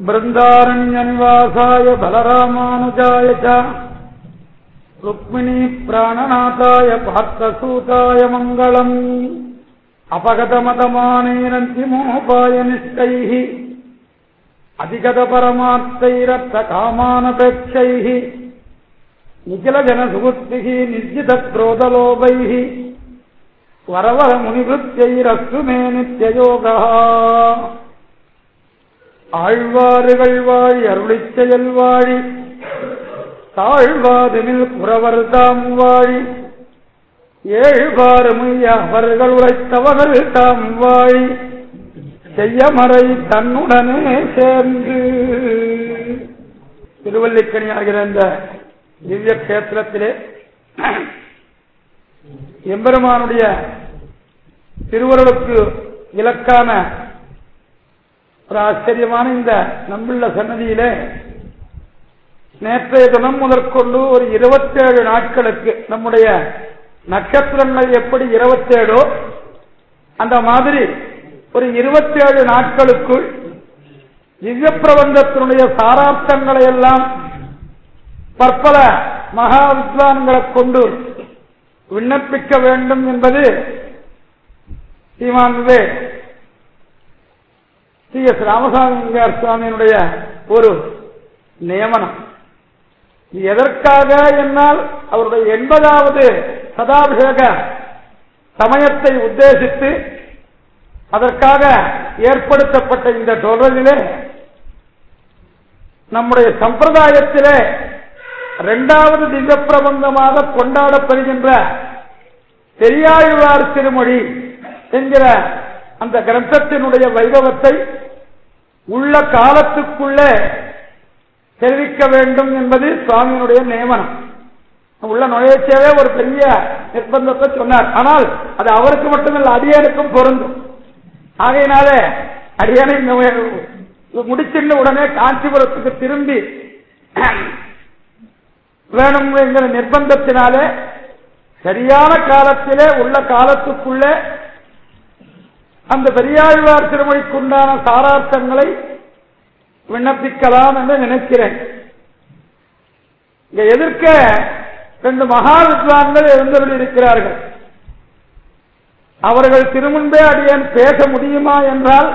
బృందారణ్యనివాసాయ బలరామానుజాయ రుక్మిణీ ప్రాణనాథాయ పాత్రసూతాయ మంగళం. అపగతమతమానైరంతిమోపాయ నిష్టై అధిగత పరమార్థైరర్థ కామానపేక్షై నిఖిల జన నిర్జిత క్రోధలోభై వరవర మునివృత్తైరస్సు మే నిత్యయోగ. ஆழ்வாறுகள் வாழி அருளிச் செயல் வாழி. தாழ்வாதுமில் புறவர் தாம் வாழி. ஏழ்வாறுமைய அவர்கள் உழைத்தவர்கள் தாம் வாழி. செய்யமறை தன்னுடனே சேர்ந்து. திருவல்லிக்கணி ஆகிற இந்த திவ்ய கஷேத்திரத்திலே எம்பெருமானுடைய திருவருளுக்கு இலக்கான ஒரு ஆச்சரியமான இந்த நம்புள்ள சன்னதியிலே நேற்றைய தினம் முதற்கொண்டு ஒரு இருபத்தேழு நாட்களுக்கு நம்முடைய நட்சத்திரங்கள் எப்படி இருபத்தேழோ அந்த மாதிரி ஒரு இருபத்தேழு நாட்களுக்குள் திவ்ய பிரபந்தத்தினுடைய சாரார்த்தங்களை எல்லாம் பற்பல மகா வித்வான்களை கொண்டு விண்ணப்பிக்க வேண்டும் என்பது ஸ்ரீமான் விவேக் ஸ்ரீ எஸ் ராமசாமிங்கார் சுவாமியினுடைய ஒரு நியமனம். எதற்காக என்னால் அவருடைய எண்பதாவது சதாபிஷேக சமயத்தை உத்தேசித்து அதற்காக ஏற்படுத்தப்பட்ட இந்த தொடரிலே நம்முடைய சம்பிரதாயத்திலே இரண்டாவது திவ்ய பிரபந்தமாக கொண்டாடப்படுகின்ற பெரியாழ்வார் திருமொழி என்கிற அந்த கிரந்தத்தினுடைய வைபவத்தை உள்ள காலத்துக்குள்ளே தெரிவிக்க வேண்டும் என்பது சுவாமியினுடைய நியமனம். உள்ள நுழைச்சவே ஒரு பெரிய நிர்பந்தத்தை சொன்னார். ஆனால் அது அவருக்கு மட்டுமல்ல அடியனுக்கும் பொருந்தும். ஆகையினால அடியனை முடிச்சிருந்த உடனே காஞ்சிபுரத்துக்கு திரும்பி வேணும் என்கிற நிர்பந்தத்தினாலே சரியான காலத்திலே உள்ள காலத்துக்குள்ளே அந்த பெரியாழ்வார் திருமொழிக்குண்டான சாரார்த்தங்களை விண்ணப்பிக்கலாம் என்று நினைக்கிறேன். இங்க எதிர்க்க ரெண்டு மகா வித்வான்கள் எழுந்தருள் இருக்கிறார்கள். அவர்கள் திருமுன்பே அடியேன் பேச முடியுமா என்றால்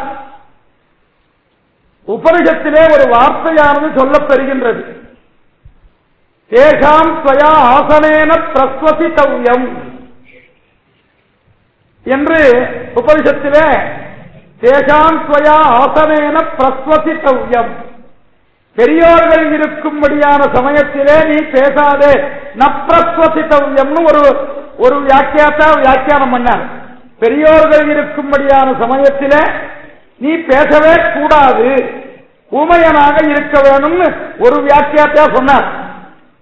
உபனிஷத்திலே ஒரு வார்த்தையானது சொல்லப்பெறுகின்றது. தேசாம் ஸ்வயா ஆசனேன பிரஸ்வசித்தவ்யம் என்று உபனிஷத்திலே தேசாம் ஸ்வயா ஆசனேன பிரஸ்வசித்தவ்யம். பெரியோர்கள் இருக்கும்படியான சமயத்திலே நீ பேசாதே நப்பிரஸ்வசித்தவ்யம்னு ஒரு ஒரு வியாக்கியாத்தா வியாக்கியானம் பண்ணார். பெரியோர்கள் இருக்கும்படியான சமயத்திலே நீ பேசவே கூடாது ஊமையனாக இருக்க வேணும்னு ஒரு வியாக்கியாத்தா சொன்னார்.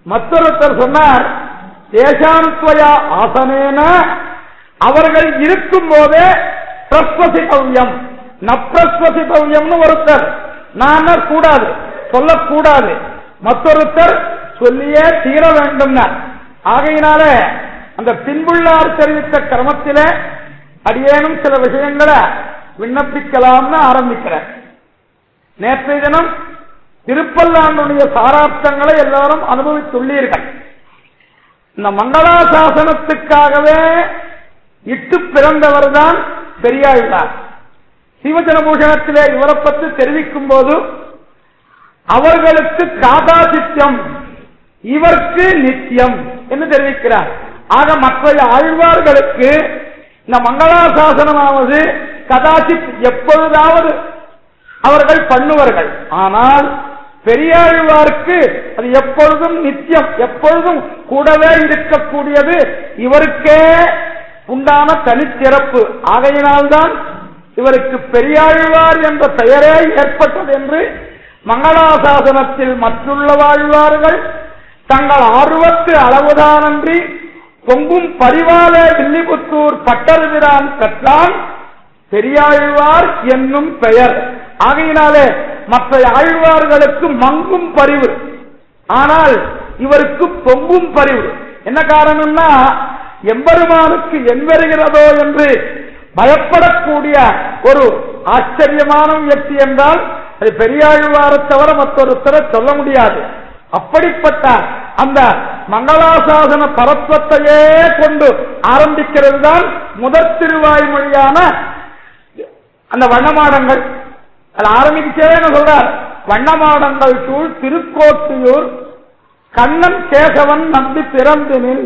மற்றொருத்தர் சொன்னார் தேசாந்த்வயா ஆசனேன அவர்கள் இருக்கும் போதே பிரஸ்வசித்தவ்யம் நப்பிரஸ்வசித்தவ்யம்னு ஒருத்தர். நான் கூடாது சொல்லக்கூடாது. மற்றொருத்தர் சொல்லியே தீர வேண்டும் ஆகையினால அந்த பின்புள்ளார் தெரிவித்த கிரமத்தில அடியேனும் சில விஷயங்களை விண்ணப்பிக்கலாம்னு ஆரம்பிக்கிறேன். நேற்றைய தினம் திருப்பல்லாண்டுடைய சாரார்த்தங்களை எல்லாரும் அனுபவித்துள்ளீர்கள். இந்த மங்களாசாசனத்துக்காகவே இட்டு பிறந்தவர் தான் பெரியாழ்வார். சிவஜனபூஷணத்திலே இவரை பற்றி தெரிவிக்கும் போது அவர்களுக்கு காதாசித்யம் இவருக்கு நித்தியம் என்று தெரிவிக்கிறார். ஆக மற்ற ஆழ்வார்களுக்கு இந்த மங்களாசாசனமாவது கதாசித் எப்பொழுதாவது அவர்கள் பண்ணுவார்கள். ஆனால் பெரியாழ்வார்க்கு அது எப்பொழுதும் நித்தியம் எப்பொழுதும் கூடவே இருக்கக்கூடியது இவருக்கே உண்டான தனிச்சிறப்பு. ஆகையினால்தான் இவருக்கு பெரியாழ்வார் என்ற பெயரே ஏற்பட்டது என்று மங்களாசாசனத்தில் மற்றுள்ள வாழ்வார்கள் தங்கள் ஆர்வத்து அளவுதானன்றி பொங்கும் பரிவாலே வில்லிபுத்தூர் பட்டருவிரான் கற்றான் பெரியாழ்வார் என்னும் பெயர். ஆகையினாலே மற்ற ஆழ்வார்களுக்கு மங்கும் பரிவு. ஆனால் இவருக்கு பொங்கும் பரிவு. என்ன காரணம்னா எம்பெருமானுக்கு என் வருகிறதோ என்று பயப்படக்கூடிய ஒரு ஆச்சரியமான முயற்சி என்றால் அது பெரியாழ்வாரை தவிர மற்றொருத்தரை சொல்ல முடியாது. அப்படிப்பட்ட அந்த மங்களாசாசன பரத்வத்தையே கொண்டு ஆரம்பிக்கிறது தான் முதற் திருவாய்மொழியான அந்த வண்ணமாடங்கள். அது ஆரம்பிச்சே சொல்றார்? வண்ணமாடங்கள் சூழ் திருக்கோட்டியூர் கண்ணன் கேசவன் நம்பி பிறந்தினில்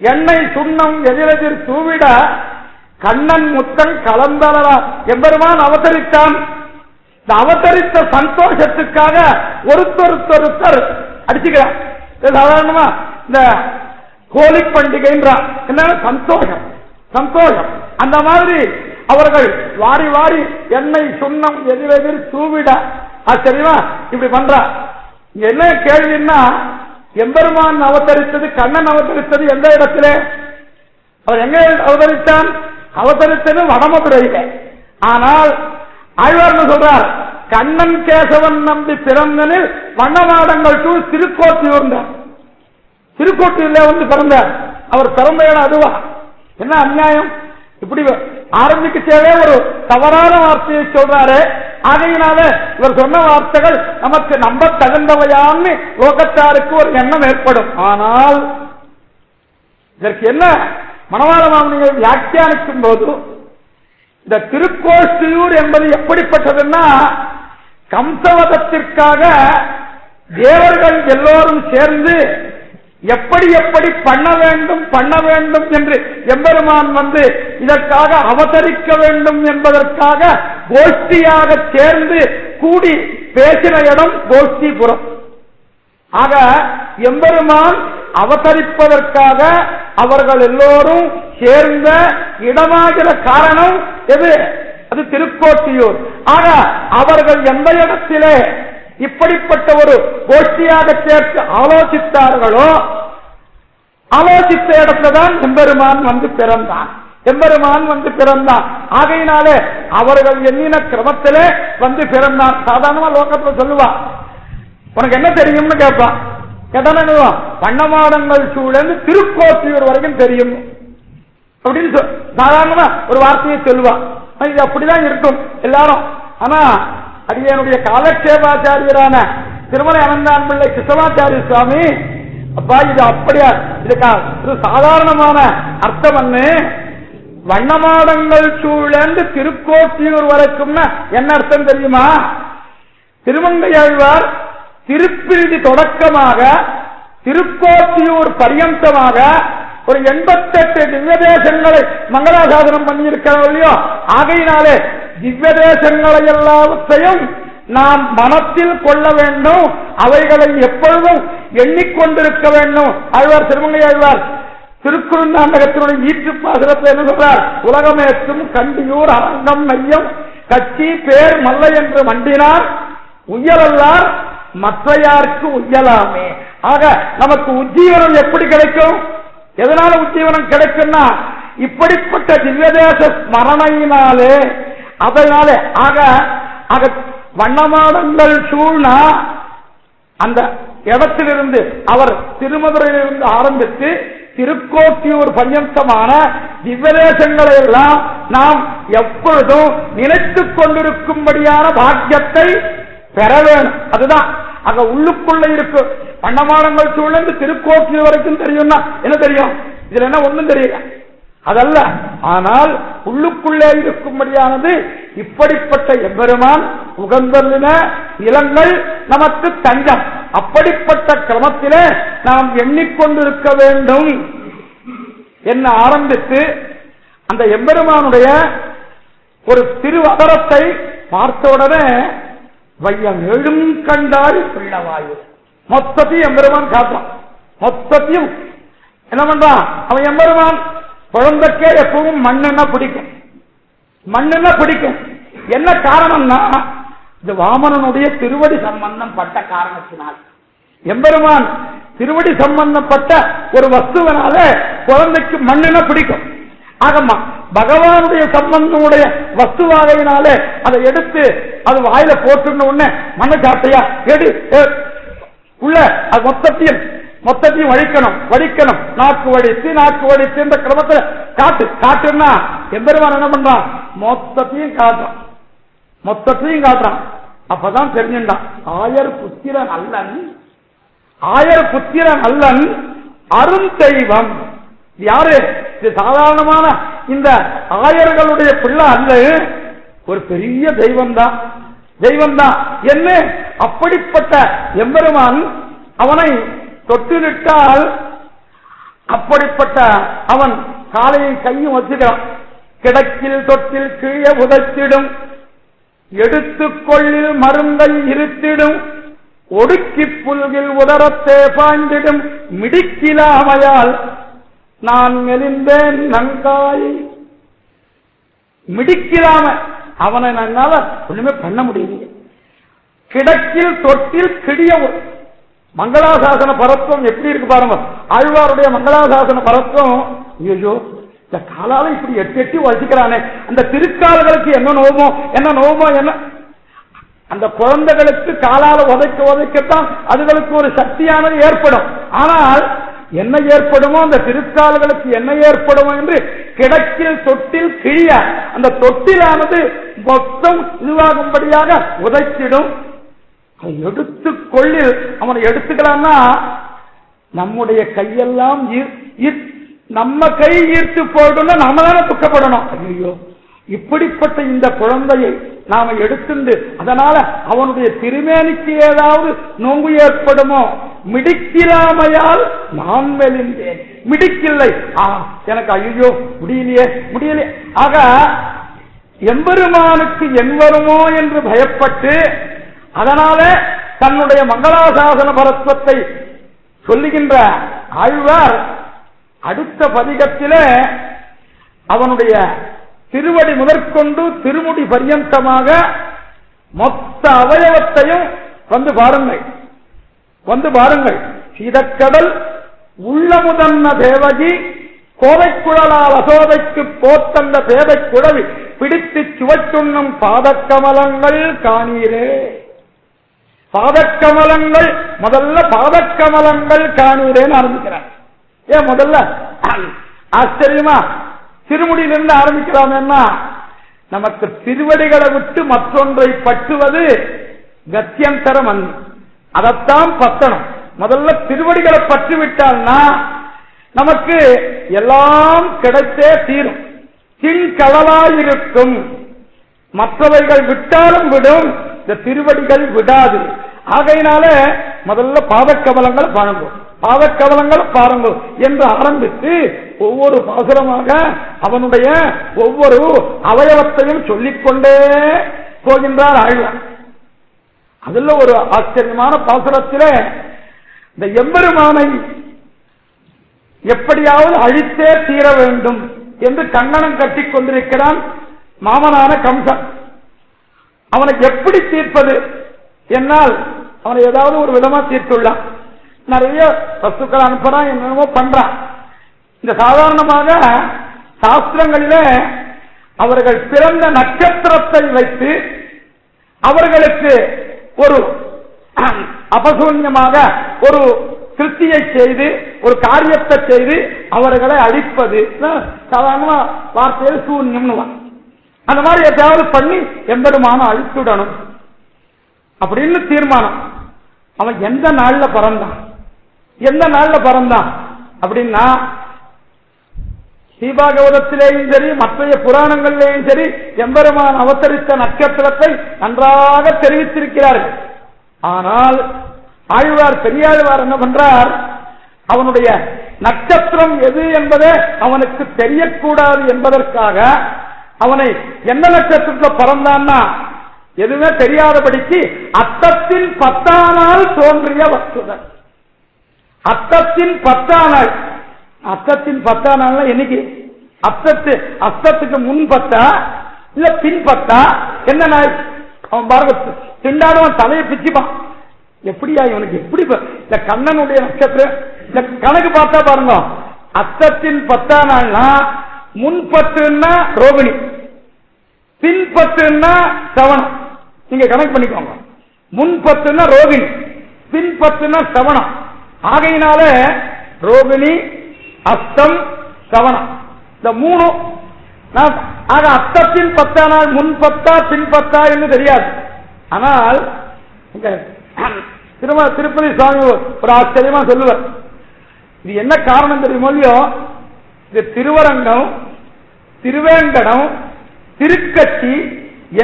எண்ணெய் சுண்ணம் எதிரெதிர் தூவிட கண்ணன் முத்தன் கலந்தளரா எம்பெருமான் அவதரித்தான். இந்த அவதரித்த சந்தோஷத்துக்காக ஒருத்தொருத்தொருத்தர் அடிச்சுக்கிறார். சாதாரணமா இந்த ஹோலி பண்டிகைன்றான் என்ன சந்தோஷம் சந்தோஷம். அந்த மாதிரி அவர்கள் வாரி வாரி எண்ணெய் சுண்ணம் எதிரெதிர் தூவிட ஆச்சரியமா? இப்படி பண்ற என்ன கேள்வின்னா எம்பெருமான் அவதரித்தது கண்ணன் அவதரித்தது எந்த இடத்துல? அவர் எங்க அவதரித்தான் அவதரித்தது வடமதுரையில. ஆனால் ஆழ்வார்னு சொல்றார் கண்ணன் கேசவன் நம்பி பிறந்தனில் வண்ணமாடங்கள் டூ திருக்கோட்டியூர்ந்தார் திருக்கோட்டியூர்ல வந்து பிறந்தார். அவர் பிறந்த இடம் அதுவா? என்ன அநியாயம்? இப்படி ஆரம்பிக்கச்சேவே ஒரு தவறான வார்த்தையை சொல்றாரு. ஆகையினால இவர் சொன்ன வார்த்தைகள் நமக்கு நம்ப தகுந்தவையான்னு லோகத்தாருக்கு ஒரு எண்ணம் ஏற்படும். ஆனால் இதற்கு என்ன? மணவாள மாமனிகள் வியாக்கியானிக்கும் போது இந்த திருக்கோஷ்டியூர் என்பது எப்படிப்பட்டதுன்னா கம்சவதத்திற்காக தேவர்கள் எல்லோரும் சேர்ந்து எப்படி எப்படி பண்ண வேண்டும் பண்ண வேண்டும் என்று எம்பெருமான் வந்து இதற்காக அவதரிக்க வேண்டும் என்பதற்காக கோஷ்டியாக சேர்ந்து கூடி பேசின இடம் கோஷ்டிபுரம். ஆக எம்பெருமான் அவதரிப்பதற்காக அவர்கள் எல்லோரும் சேர்ந்த இடமாகிற காரணம் எது? அது திருக்கோட்டியூர். ஆக அவர்கள் எந்த இடத்திலே இப்படிப்பட்ட ஒரு கோஷ்டியாக சேர்த்து ஆலோசித்தார்களோ ஆலோசித்த இடத்துலதான் எம்பெருமான் வந்து பிறந்தான். எம்பெருமான் வந்து பிறந்தான். ஆகையினாலே அவர்கள் எண்ணின கிரமத்திலே வந்து பிறந்தான். சாதாரணமா லோகத்துல சொல்லுவான் உனக்கு என்ன தெரியும்னு கேட்பான் கேட்டான பண்ணமாடங்கள் சூழல் திருக்கோத்தியூர் வரைக்கும் தெரியும். அப்படின்னு சொல் சாதாரணமா ஒரு வார்த்தையை சொல்லுவான் இது அப்படிதான் இருக்கும் எல்லாரும். ஆனா அடியனுடைய காலக்ஷேபாச்சாரியரான திருமலை அனந்தான் பிள்ளை கிருஷ்ணமாச்சாரிய சுவாமி அப்பா இது அப்படியா? இது சாதாரணமான அர்த்தம் என்ன? வண்ணமாடங்கள் சூழந்து திருக்கோட்டியூர் வரைக்கும்னா என்ன அர்த்தம் தெரியுமா? திருமங்கையாழ்வார் திருப்பிரிதி தொடக்கமாக திருக்கோட்டியூர் பரியந்தமாக ஒரு எண்பத்தெட்டு திவ்ய தேசங்களை மங்களாசாசனம் பண்ணியிருக்கிறோம் இல்லையோ? ஆகையினாலே திவ்ய தேசங்களை எல்லாவற்றையும் நாம் மனத்தில் கொள்ள வேண்டும் அவைகளை எப்பொழுதும் எண்ணிக்கொண்டிருக்க வேண்டும் ஆழ்வார் திருமங்கை ஆழ்வார் திருக்குறுநாண்டகத்தினுடைய ஈற்று பாசுரத்தில் என்ன சொல்றார் உலகமேற்றும் கண்டியூர் அரங்கம் மையம் கட்சி பேர் மல்ல என்று மண்டினார் உயலல்லார் மற்றையாருக்கு உயலாமே ஆக நமக்கு உஜ்ஜீவனம் எப்படி கிடைக்கும் எதனால உஜ்ஜீவனம் கிடைக்கும்னா இப்படிப்பட்ட திவ்யதேச ஸ்மரணையினாலே அதனால ஆக ஆக வண்ணமாடங்கள் சூழ்னா அந்த இடத்திலிருந்து அவர் திருமதுரையிலிருந்து ஆரம்பித்து திருக்கோட்டியூர் பஞ்சந்தமான திவ்வதேசங்களை எல்லாம் நாம் எப்பொழுதும் நினைத்துக் கொண்டிருக்கும்படியான பாக்கியத்தை பெற வேணும் அதுதான். அங்க உள்ளுக்குள்ள இருக்கு. பண்டமானங்கள் சூழ்ந்து திருக்கோட்டியூர் வரைக்கும் தெரியும்னா என்ன தெரியும்? இதுல என்ன ஒண்ணும் தெரியல. அதல்ல. ஆனால் உள்ளுக்குள்ளே இருக்கும்படியானது இப்படிப்பட்ட எம்பெருமான் உகந்தல்லின நிலங்கள் நமக்கு தஞ்சம். அப்படிப்பட்ட கிரமத்திலே நாம் எண்ணிக்கொண்டிருக்க வேண்டும் என்ன ஆரம்பித்து அந்த எம்பெருமானுடைய ஒரு திருவதரத்தை பார்த்தவுடனே வையம் எழும் கண்டால் பிள்ளவாயு மொத்தத்தையும் எம்பெருமான் காட்டான் மொத்தத்தையும். என்ன பண்றான் அவன் எம்பெருமான் குழந்தைக்கே எப்பவும் மண்ணெண்ணா பிடிக்கும். மண்ணெண்ணா பிடிக்கும். என்ன காரணம்னா இந்த வாமனனுடைய திருவடி சம்பந்தம் பட்ட காரணத்தினால். எம்பெருமான் திருவடி சம்பந்தப்பட்ட ஒரு வஸ்துவனால குழந்தைக்கு மண்ணுன்னா பிடிக்கும். ஆகமா பகவானுடைய சம்பந்தமுடைய வஸ்துவாகையினாலே அதை எடுத்து அது வாயில போட்டுன உடனே மண்ணை சாப்பிட்டியா? எடு உள்ள அது மொத்தத்தையும் மொத்தத்தையும் வடிக்கணும் வடிக்கணும் நாக்கு வடித்து நாக்கு வடித்து இந்த கிரமத்தில் காட்டு. காட்டுன்னா எம்பெருமான் என்ன பண்றான்? மொத்தத்தையும் காட்டுறான். மொத்தத்தையும் காட்டுறான். அப்பதான் தெரிஞ்சுட்டான். ஆயர் புத்திரன் அல்லன் ஆயர் புத்திரன் அல்லன் அருந்தெய்வம் யாரு? இது சாதாரணமான இந்த ஆயர்களுடைய பிள்ளை அல்ல. ஒரு பெரிய தெய்வம் தான் தெய்வம் தான் என்ன? அப்படிப்பட்ட எம்பெருமான் அவனை தொட்டுவிட்டால் அப்படிப்பட்ட அவன் காலையை கையும் வச்சுக்கிறான். கிடக்கில் தொட்டில் கீழே உதச்சிடும் எடுத்துக்கொள்ளில் மருந்தை இருத்திடும். ஒடுக்கி புல்கில் உதரத்தே பாய்ந்திடும். மிடிக்கிலாமையால் நான் மெலிந்தேன் நங்காய். மிடிக்கிலாம அவனை என்னால ஒண்ணுமே பண்ண முடியல கிடக்கில் தொட்டில் கிடிய மங்களாசாசன பரத்துவம் எப்படி இருக்கு பாருங்க. ஆழ்வாருடைய மங்களாசாசன பரத்துவம் ஐயோ இந்த காலால இப்படி எட்டு எட்டி வசிக்கிறானே அந்த திருக்காலர்களுக்கு என்ன நோமோ என்ன நோமோ என்ன? அந்த குழந்தைகளுக்கு காலால உதைக்க உதைக்கத்தான் அதுகளுக்கு ஒரு சக்தியானது ஏற்படும். ஆனால் என்ன ஏற்படுமோ அந்த திருக்கால்களுக்கு என்ன ஏற்படுமோ என்று கிடக்கில் தொட்டில் கிழிய அந்த தொட்டிலானது மொத்தம் இதுவாகும்படியாக உதைச்சிடும் எடுத்துக்கொள்ளி அவனை எடுத்துக்கலாம்னா நம்முடைய கையெல்லாம் நம்ம கை ஈர்த்து போடணும் நாம தானே துக்கப்படணும். ஐயோ இப்படிப்பட்ட இந்த குழந்தையை நாம எடுத்துண்டு அதனால அவனுடைய திருமேனிக்கு ஏதாவது நோங்கு ஏற்படுமோ? மிடிக்கிறாமையால் நான் மெலிந்தேன். மிடிக்கில்லை. ஆ எனக்கு ஐயோ முடியலையே முடியலையே. ஆக எம்பெருமானுக்கு என் வருமோ என்று பயப்பட்டு அதனால தன்னுடைய மங்களாசாசன பரத்வத்தை சொல்லுகின்ற ஆழ்வார் அடுத்த பதிகத்திலே அவனுடைய திருவடி முதற்கொண்டு திருமுடி பரியந்தமாக மொத்த அவயவத்தையும் வந்து பாருங்கள். வந்து பாருங்கள். சீதக்கடல் உள்ளமுதன்ன தேவகி கோவைக்குழலால் அசோதைக்கு போத்தந்த தேவை குழவி பிடித்து சுவைத்துண்ணும் பாதக்கமலங்கள் காணீரே. பாதக்கமலங்கள் முதல்ல பாதக்கமலங்கள் காணூரேன்னு ஆரம்பிக்கிறார். ஏன் முதல்ல? ஆச்சரியமா? திருமுடியிலிருந்து ஆரம்பிக்கலாமேன்னா நமக்கு திருவடிகளை விட்டு மற்றொன்றை பற்றுவது கத்தியந்தரம் அன்று. அதைத்தான் பத்தணும் முதல்ல திருவடிகளை பற்றி விட்டால்னா நமக்கு எல்லாம் கிடைத்தே தீரும். தின்கடலாயிருக்கும். மற்றவைகள் விட்டாலும் விடும். இந்த திருவடிகள் விடாது. ஆகையினால முதல்ல பாதக்கவலங்கள் பாருங்கள் பாதக்கவலங்கள் பாருங்கள் என்று ஆரம்பித்து ஒவ்வொரு பாசுரமாக அவனுடைய ஒவ்வொரு அவயவத்தையும் சொல்லிக்கொண்டே போகின்றார் ஆழ்வார். அதுல ஒரு ஆச்சரியமான பாசுரத்தில் இந்த எம்பெருமானை எப்படியாவது அழித்தே தீர வேண்டும் என்று கண்ணனம் கட்டிக் கொண்டிருக்கிறான் மாமனான கம்சன். அவனை எப்படி தீர்ப்பது? என்னால் அவனை ஏதாவது ஒரு விதமா தீர்த்துள்ளான். நிறைய வஸ்துக்கள் அனுப்புறான் என்னென்னமோ பண்றான். இந்த சாதாரணமாக சாஸ்திரங்களில அவர்கள் பிறந்த நட்சத்திரத்தை வைத்து அவர்களுக்கு ஒரு அபசூன்யமாக ஒரு திருப்தியை செய்து ஒரு காரியத்தை செய்து அவர்களை அழிப்பது. சாதாரணமா வார்த்தையில் சூன்யம்னு அந்த மாதிரி எதாவது பண்ணி எம்பெருமான அழித்துடணும். அப்படின்னு தீர்மானம். அவன் எந்த நாள்ல பிறந்தான்? எந்த நாள்ல பிறந்தான்? அப்படின்னா ஸ்ரீபாகவதத்திலேயும் சரி மற்றைய புராணங்களிலேயும் சரி எம்பெருமான் அவதரித்த நட்சத்திரத்தை நன்றாக தெரிவித்திருக்கிறார்கள். ஆனால் ஆழ்வார் பெரியாழ்வார் என்ன பண்றார்? அவனுடைய நட்சத்திரம் எது என்பதே அவனுக்கு தெரியக்கூடாது என்பதற்காக அவனை எந்த நட்சத்திரத்தில் பிறந்தான்னா எதுவுமே தெரியாதபடிக்கு அத்தத்தின் பத்தானால் தோன்றிய வஸ்துதன் அத்தத்தின் பத்தானால். அத்தத்தின் பத்தானால் என்னைக்கு? அத்தத்து அத்தத்துக்கு முன் பத்தா இல்ல பின் பத்தா என்ன நாள் அவன் பாருங்க திண்டானவன் தலையை பிச்சுப்பான். எப்படியா இவனுக்கு? எப்படி இந்த கண்ணனுடைய நட்சத்திரம்? இந்த கணக்கு பார்த்தா பாருங்க அத்தத்தின் பத்தா நாள்னா முன்பத்துன்னா ரோகிணி. பின்பத்துன்னா சவணம் நீங்க கணக்கு பண்ணிக்கோங்க. முன்பத்துனா ரோகிணி பின்பத்துனா சவணம் ஆகையினால ரோகிணி அஸ்தம் சவணம் இந்த மூணு ஆக அத்தத்தின் பத்தானால் முன்பத்தா முன் பத்தா பின் பத்தா என்று தெரியாது. ஆனால் திரும திருப்பதி சுவாமி ஒரு ஆச்சரியமா சொல்லுவார். இது என்ன காரணம் தெரியுமோ இல்லையோ? இது திருவரங்கம் திருவேங்கடம் திருக்கட்சி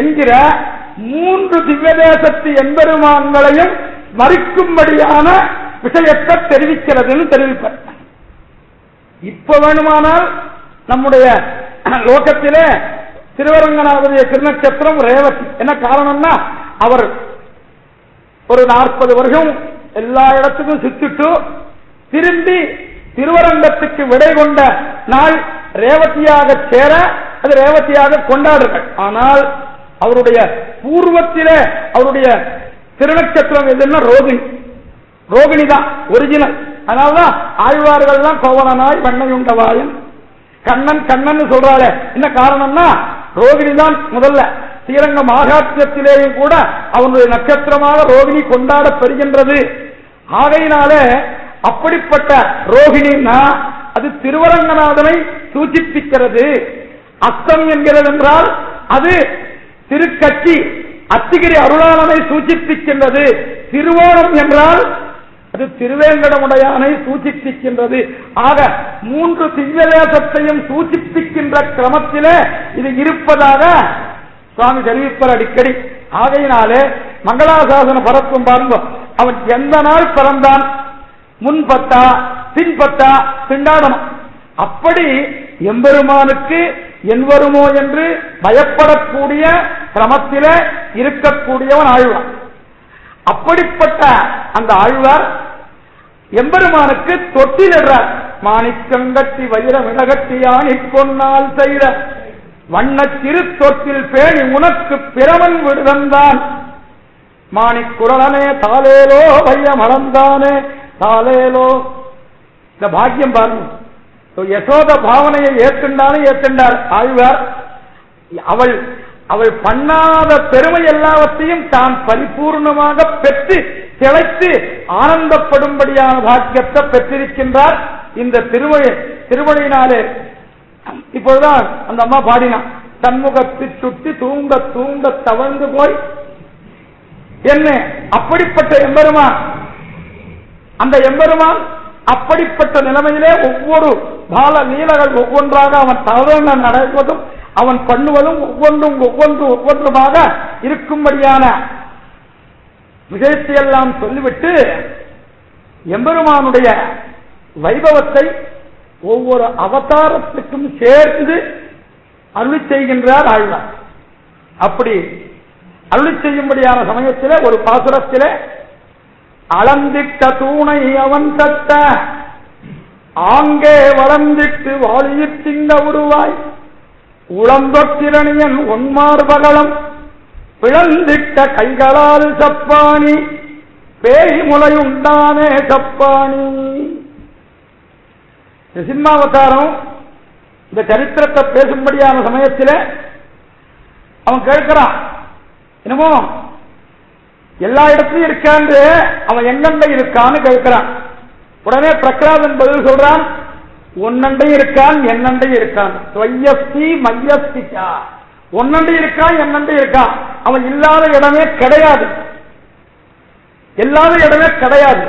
என்கிற மூன்று திவ்யதேசத்து எம்பெருமான்களையும் மறிக்கும்படியான விஷயத்தை தெரிவிக்கிறதுன்னு தெரிவிப்பார். இப்ப வேணுமானால் நம்முடைய லோகத்திலே திருவரங்கநாதனுடைய திருநட்சத்திரம் ரேவதி. என்ன காரணம்னா அவர் ஒரு நாற்பது வருஷம் எல்லா இடத்துக்கும் சுத்திட்டு திரும்பி திருவரங்கத்துக்கு விடை கொண்ட நாள் ரேவதியாக சேர அது ரேவதியாக கொண்டாடுங்கள் ஆனால் அவருடைய பூர்வத்திலே அவருடைய திருநட்சத்திரம் எதுன்னா ரோகிணி. ரோகிணி தான் ஒரிஜினல் அதனாலதான் ஆழ்வார்கள்லாம் கோவலனாய் வண்ணையுண்டவாயன் கண்ணன் கண்ணன் சொல்றாரு என்ன காரணம்னா ரோகிணி தான் முதல்ல. ஸ்ரீரங்க மாகாத்தியத்திலேயும் கூட அவனுடைய நட்சத்திரமாக ரோகிணி கொண்டாடப்படுகின்றது. ஆகையினாலே அப்படிப்பட்ட ரோகிணின்னா அது திருவரங்கநாதனை சூச்சிப்பிக்கிறது. அஸ்தம் என்கிறது என்றால் அது திருக்கட்சி அத்திகிரி அருளாளனை சூச்சிப்பிக்கின்றது திருவோணம் என்றால் அது திருவேங்கடமுடையானை சூச்சிப்பிக்கின்றது ஆக மூன்று திவ்யதேசத்தையும் சூச்சிப்பிக்கின்ற கிரமத்திலே இது இருப்பதாக சுவாமி தெரிவிப்பார் அடிக்கடி. ஆகையினாலே மங்களாசாசன பரப்பும் பாருங்க அவன் எந்த நாள் பிறந்தான்? முன்பட்டா பின்பட்டா பிண்டாடணும் அப்படி எம்பெருமானுக்கு என் வருமோ என்று பயப்படக்கூடிய கிரமத்தில இருக்கக்கூடியவன் ஆழ்வார். அப்படிப்பட்ட அந்த ஆழ்வார் எம்பெருமானுக்கு தொட்டிலிடுறார் மாணிக்கங்கட்டி வைர விடகட்டியான் இப்பொன்னால் செய்த வண்ண சிறு தொட்டில் பேணி உனக்கு பிறவன் விடுதந்தான் மாணிக்குரலனே தாலேலோ வைய மறந்தானே தாலேலோ இந்த பாக்கியம் பாருங்க. யசோத பாவனையை ஏற்றுண்டாலும் ஏற்றுண்டார் ஆழ்வார். அவள் அவள் பண்ணாத பெருமை எல்லாவற்றையும் தான் பரிபூர்ணமாக பெற்று திளைத்து ஆனந்தப்படும்படியான பாக்கியத்தை பெற்றிருக்கின்றார். இந்த திருவழி திருமொழியினாலே இப்பொழுதுதான் அந்த அம்மா பாடினான். தன்முகத்தை சுற்றி தூங்க தூங்க தவழ்ந்து போய் என்ன அப்படிப்பட்ட எம்பெருமான் அந்த எம்பெருமான் அப்படிப்பட்ட நிலைமையிலே ஒவ்வொரு பால நீலகள் ஒவ்வொன்றாக அவன் தவறு நடப்பதும் அவன் பண்ணுவதும் ஒவ்வொன்றும் ஒவ்வொன்று ஒவ்வொன்றுமாக இருக்கும்படியான விஷயத்தையெல்லாம் சொல்லிவிட்டு எம்பெருமானுடைய வைபவத்தை ஒவ்வொரு அவதாரத்துக்கும் சேர்ந்து அருளி செய்கின்றார் ஆழ்வார். அப்படி அருளி செய்யும்படியான சமயத்தில் ஒரு பாசுரத்திலே அளந்திட்ட தூணை அவன் தட்ட ஆங்கே வளர்ந்திட்டு வாழியிட்டிந்த உருவாய் உளந்தொத்திரணியன் ஒன்மார்பகலம் பிளந்திட்ட கைகளால் சப்பானி பேய் முளையுண்டானே சப்பானி. சிம்மாவதாரம் இந்த சரித்திரத்தை பேசும்படியான சமயத்தில் அவன் கேட்கிறான் என்னமோ எல்லா இடத்துலயும் இருக்கான்னு அவன் எங்கெங்க இருக்கான்னு கேட்கிறான். உடனே பிரகலாதன் பதில் சொல்றான் ஒன்னண்டையும் இருக்கான் என்னண்டை இருக்கான். ஸ்வயஸ்தி மையஸ்திக்கா ஒன்னண்டை இருக்கான் என்னண்டை இருக்கான். அவன் இல்லாத இடமே கிடையாது. இல்லாத இடமே கிடையாது.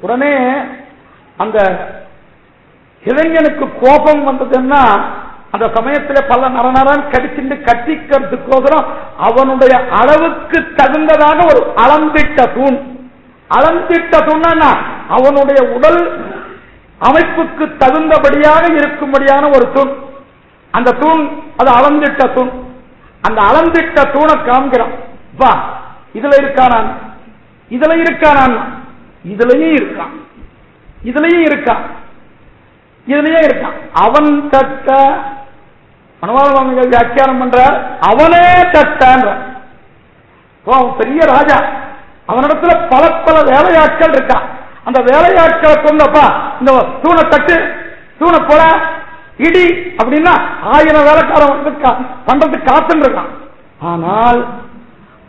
உடனே அந்த இளைஞனுக்கு கோபம் வந்ததுன்னா அந்த சமயத்தில் பல நரநரன் கடிச்சுட்டு கட்டிக்கிறதுக்கோசரம் அவனுடைய அளவுக்கு தகுந்ததாக ஒரு அளந்திட்ட தூண். அளந்திட்ட தூண்னா அவனுடைய உடல் அமைப்புக்கு தகுந்தபடியாக இருக்கும்படியான ஒரு தூண். அந்த தூண் அது அளந்திட்ட தூண். அந்த அளந்திட்ட தூணை காண்கிறான் வா இதுல இருக்கானான் இதுல இருக்கானான் இதுலயும் இருக்கான். இதுலயும் இருக்கான். இதுலயே இருக்கான். அவன் தட்ட மனவாளமிகள் வியாக்கியானம் பண்ற அவனே தட்டான்ற. அவன் பெரிய ராஜா. அவனிடத்துல பல பல வேலையாட்கள் இருக்கான் அந்த வேலையாட்களை கொண்டப்பா. இந்த தூணை தட்டு தூணை போல இடி அப்படின்னா ஆயிரம் வேலைக்காரன் வந்து பண்றதுக்கு காத்துருக்கான் இருக்கான். ஆனால்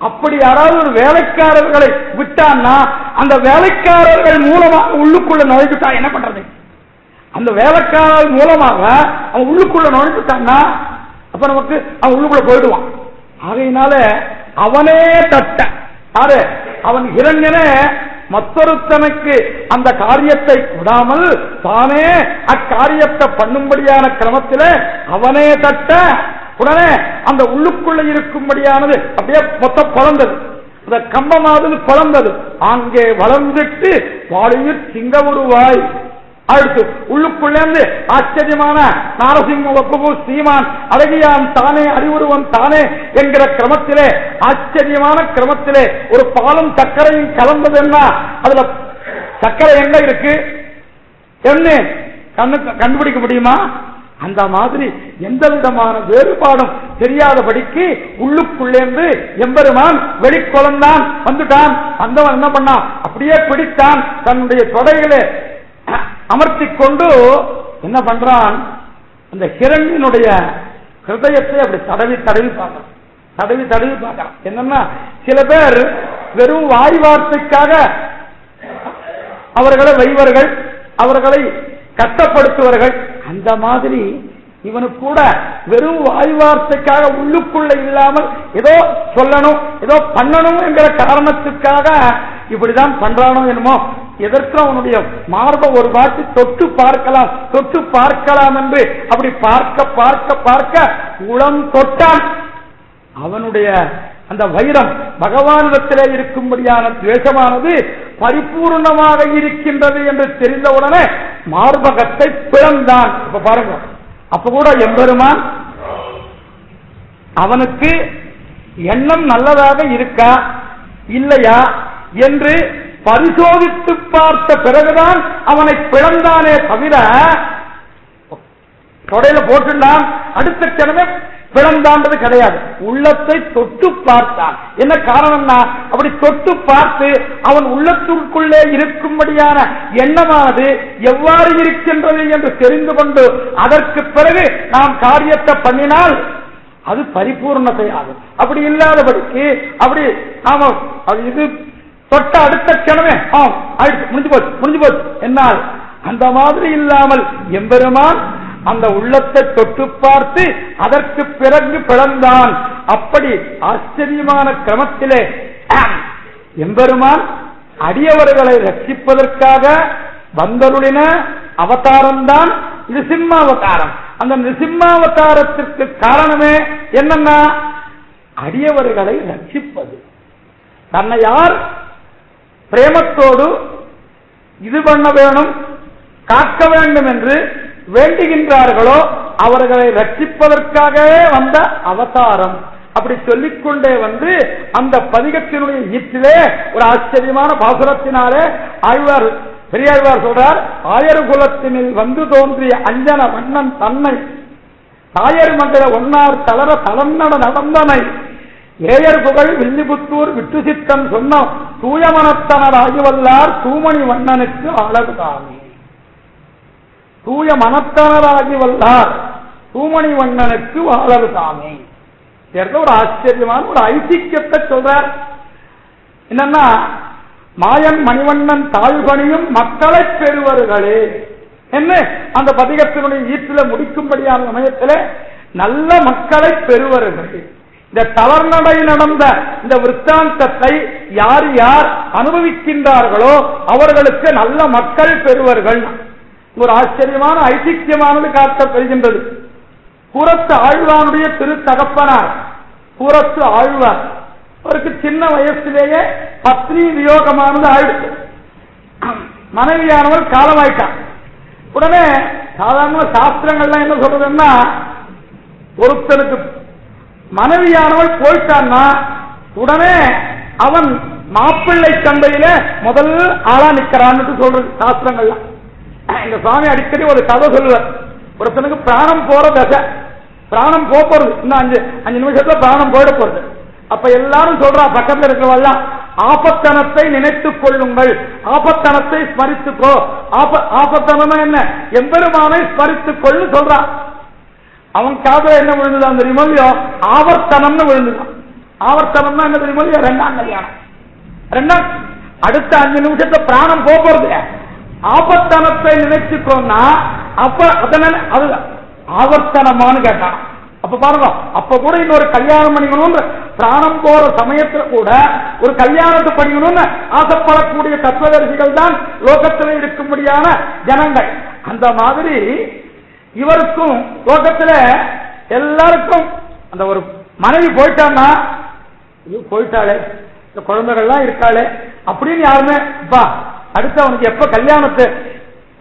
அப்படி யாராவது ஒரு வேலைக்காரர்களை விட்டான்னா அந்த வேலைக்காரர்கள் மூலமாக உள்ளுக்குள்ள நுழைஞ்சுட்டா என்ன பண்றது? அந்த வேலைக்காரர் மூலமாக அவன் உள்ளுக்குள்ள நுழைஞ்சுட்டான்னா அப்ப நமக்கு அவன் உள்ளுக்குள்ள போயிடுவான். ஆகையினால அவனே தட்ட. யாரு? அவன் இரண்டனே மற்றொருத்தனுக்கு அந்த காரியத்தை விடாமல் தானே அக்காரியத்தை பண்ணும்படியான கிரமத்தில் அவனே தட்ட உடனே அந்த உள்ளுக்குள்ள இருக்கும்படியானது அப்படியே மொத்தம் பழந்தது அந்த கம்பமாவது பழந்தது அங்கே வளர்ந்துட்டு வாழையில் சிங்க உருவாய். அடுத்து உள்ளுக்குள்ளேந்து ஆச்சரியமான நாரசிம்ம வக்குபு சீமான் அழகியான் தானே அறிவுருவன் தானே என்கிற கிரமத்திலே ஆச்சரியமான கிரமத்திலே ஒரு பாலும் சர்க்கரையும் கலந்தது என்ன? அதுல சர்க்கரை எங்க இருக்கு? என்ன? கண்ணு கண்டுபிடிக்க முடியுமா? அந்த மாதிரி எந்த விதமான வேறுபாடும் தெரியாதபடிக்கு உள்ளுக்குள்ளேந்து எம்பெருமான் வெளிக்கொளந்தான் வந்துட்டான். வந்தவன் என்ன பண்ணான்? அப்படியே பிடித்தான். தன்னுடைய தொடையிலே அமர்த்தி கொண்டு என்ன பண்றான்? அந்த ஹிரண்யனுடைய ஹிருதயத்தை அப்படி தடவி தடவி பார்க்கறான். தடவி தடவி பார்க்கறான். என்னன்னா சில பேர் வெறும் வாய் வார்த்தைக்காக அவர்களை வைவர்கள் அவர்களை கட்டப்படுத்துவர்கள் அந்த மாதிரி இவனுக்கு கூட வெறும் வாய் வார்த்தைக்காக உள்ளுக்குள்ள இல்லாமல் ஏதோ சொல்லணும் ஏதோ பண்ணணும் என்கிற காரணத்துக்காக இப்படிதான் பண்றானோ என்னமோ எதற்கு அவனுடைய மார்பை ஒரு வாட்டி தொட்டு பார்க்கலாம் தொட்டு பார்க்கலாம் என்று அப்படி பார்க்க பார்க்க பார்க்க உளம் தொட்டான். அவனுடைய அந்த வைரம் பகவானிடத்திலே இருக்கும்படியான துவேஷமானது பரிபூர்ணமாக இருக்கின்றது என்று தெரிந்தவுடனே மார்பகத்தை பிறந்தான் இப்ப பாருங்க. அப்ப கூட எம்பெருமான் அவனுக்கு எண்ணம் நல்லதாக இருக்கா இல்லையா என்று பரிசோதித்து பார்த்த பிறகுதான் அவனை பிளந்தானே தவிர தொடையில போட்டுண்டான் அடுத்த கிழமை பிளந்தான்றது கிடையாது. உள்ளத்தை தொட்டு பார்த்தான். என்ன காரணம்னா அப்படி தொட்டு பார்த்து அவன் உள்ளத்திற்குள்ளே இருக்கும்படியான எண்ணமானது எவ்வாறு இருக்கின்றது என்று தெரிந்து கொண்டு அதற்கு பிறகு நாம் காரியத்தை பண்ணினால் அது பரிபூர்ணத்தை ஆகும். அப்படி இல்லாதபடிக்கு அப்படி நாம இது தொட்ட அடுத்த கிழமை ஆம் ஆயிடுச்சு. முடிஞ்சு போச்சு முடிஞ்சு போச்சு. என்னால் அந்த மாதிரி இல்லாமல் எம்பெருமான் அந்த உள்ளத்தை தொட்டு பார்த்து அதற்கு பிறகு பிறந்தான். அப்படி ஆச்சரியமான கிரமத்திலே எம்பெருமான் அடியவர்களை ரட்சிப்பதற்காக வந்தருளின அவதாரம்தான் நிசிம்மாவதாரம் அந்த நிசிம்மாவதாரத்திற்கு காரணமே என்னன்னா அடியவர்களை ரட்சிப்பது. தன்னை யார் பிரேமத்தோடு இது பண்ண வேணும் காக்க வேண்டும் என்று வேண்டுகின்றார்களோ அவர்களை ரட்சிப்பதற்காகவே வந்த அவதாரம். அப்படி சொல்லிக்கொண்டே வந்து அந்த பதிகத்தினுடைய ஈட்டிலே ஒரு ஆச்சரியமான பாசுரத்தினாலே ஆழ்வார் பெரியாழ்வார் சொல்றார் ஆயர் குலத்தினில் வந்து தோன்றிய அஞ்சன வண்ணன் தன்னை தாயர் மண்டல ஒன்னார் தளர தளர்நட நடந்தனை ஏயர் புகழ் வில்லிபுத்தூர் விட்டு சித்தம் சொன்ன தூயமனத்தனராகி வல்லார் தூமணி வண்ணனுக்கு அழகுதாமே தூய மனத்தனராகி வல்லார் தூமணி வண்ணனுக்கு வாழறு தாமே ஒரு ஆச்சரியமான ஒரு ஐதிக்கியத்தை சொல்றார். என்னன்னா மாயன் மணிவண்ணன் தாழ்பணியும் மக்களை பெறுவர்களே என்ன அந்த பதிகத்தினுடைய ஈட்டில முடிக்கும்படியான சமயத்தில் நல்ல மக்களை பெறுவர்களே. இந்த தவறுநடை நடந்த இந்த விற்த்தாந்தத்தை யார் யார் அனுபவிக்கின்றார்களோ அவர்களுக்கு நல்ல மக்கள் பெறுவர்கள். ஒரு ஆச்சரியமான ஐதிக்கியமானது காட்டப்படுகின்றது. புறத்து ஆழ்வானுடைய திருத்தகப்பனார் புறத்து ஆழ்வார். அவருக்கு சின்ன வயசிலேயே பத்னி வியோகமானது ஆயிடுச்சு. மனைவியானவர் காலமாயிட்டான் உடனே சாதாரண சாஸ்திரங்கள்லாம் என்ன சொல்றதுன்னா ஒருத்தருக்கு மனைவியானவள் போயிட்டான்னா உடனே அவன் மாப்பிள்ளை சந்தையில முதல் ஆளா நிக்கிறான்னு சொல்றது சாஸ்திரங்கள்லாம் இந்த சுவாமி அடிக்கடி ஒரு கதை சொல்லுவார். ஒருத்தனுக்கு பிராணம் போற தசை. பிராணம் போக போறது இன்னும் அஞ்சு அஞ்சு நிமிஷத்துல பிராணம் போயிட போறது. அப்ப எல்லாரும் சொல்றா பக்கத்துல இருக்கிறவெல்லாம் ஆபத்தனத்தை நினைத்துக் கொள்ளுங்கள். ஆபத்தனத்தை ஸ்மரித்துக்கோ. ஆபத்தனம் என்ன? எம்பெருமானை ஸ்மரித்துக் கொள்ளு சொல்றான் அவன் காதல என்ன விழுந்துதான் தெரியுமோ இல்லையோ? ஆவர்த்தனம்னு விழுந்துதான். ஆவர்த்தனம்னா என்ன தெரியுமோ இல்லையோ? ரெண்டாம் கல்யாணம். ரெண்டாம் அடுத்த அஞ்சு நிமிஷத்தை பிராணம் போறது. ஆபத்தனத்தை நினைச்சுக்கோன்னா அப்ப அதனால அது ஆவர்த்தனமானு கேட்டான். அப்ப பாருங்க அப்ப கூட இன்னொரு கல்யாணம் பண்ணிக்கணும் பிராணம் போற சமயத்துல கூட ஒரு கல்யாணத்தை பண்ணிக்கணும்னு ஆசைப்படக்கூடிய தத்துவதரிசிகள் தான் லோகத்தில் இருக்கும்படியான ஜனங்கள். அந்த மாதிரி இவருக்கும் லோகத்துல எல்லாருக்கும் அந்த ஒரு மனைவி போயிட்டான்னா போயிட்டாளே இந்த குழந்தைகள்லாம் இருக்காளே அப்படின்னு யாருமே அப்பா அடுத்து அவனுக்கு எப்ப கல்யாணத்தை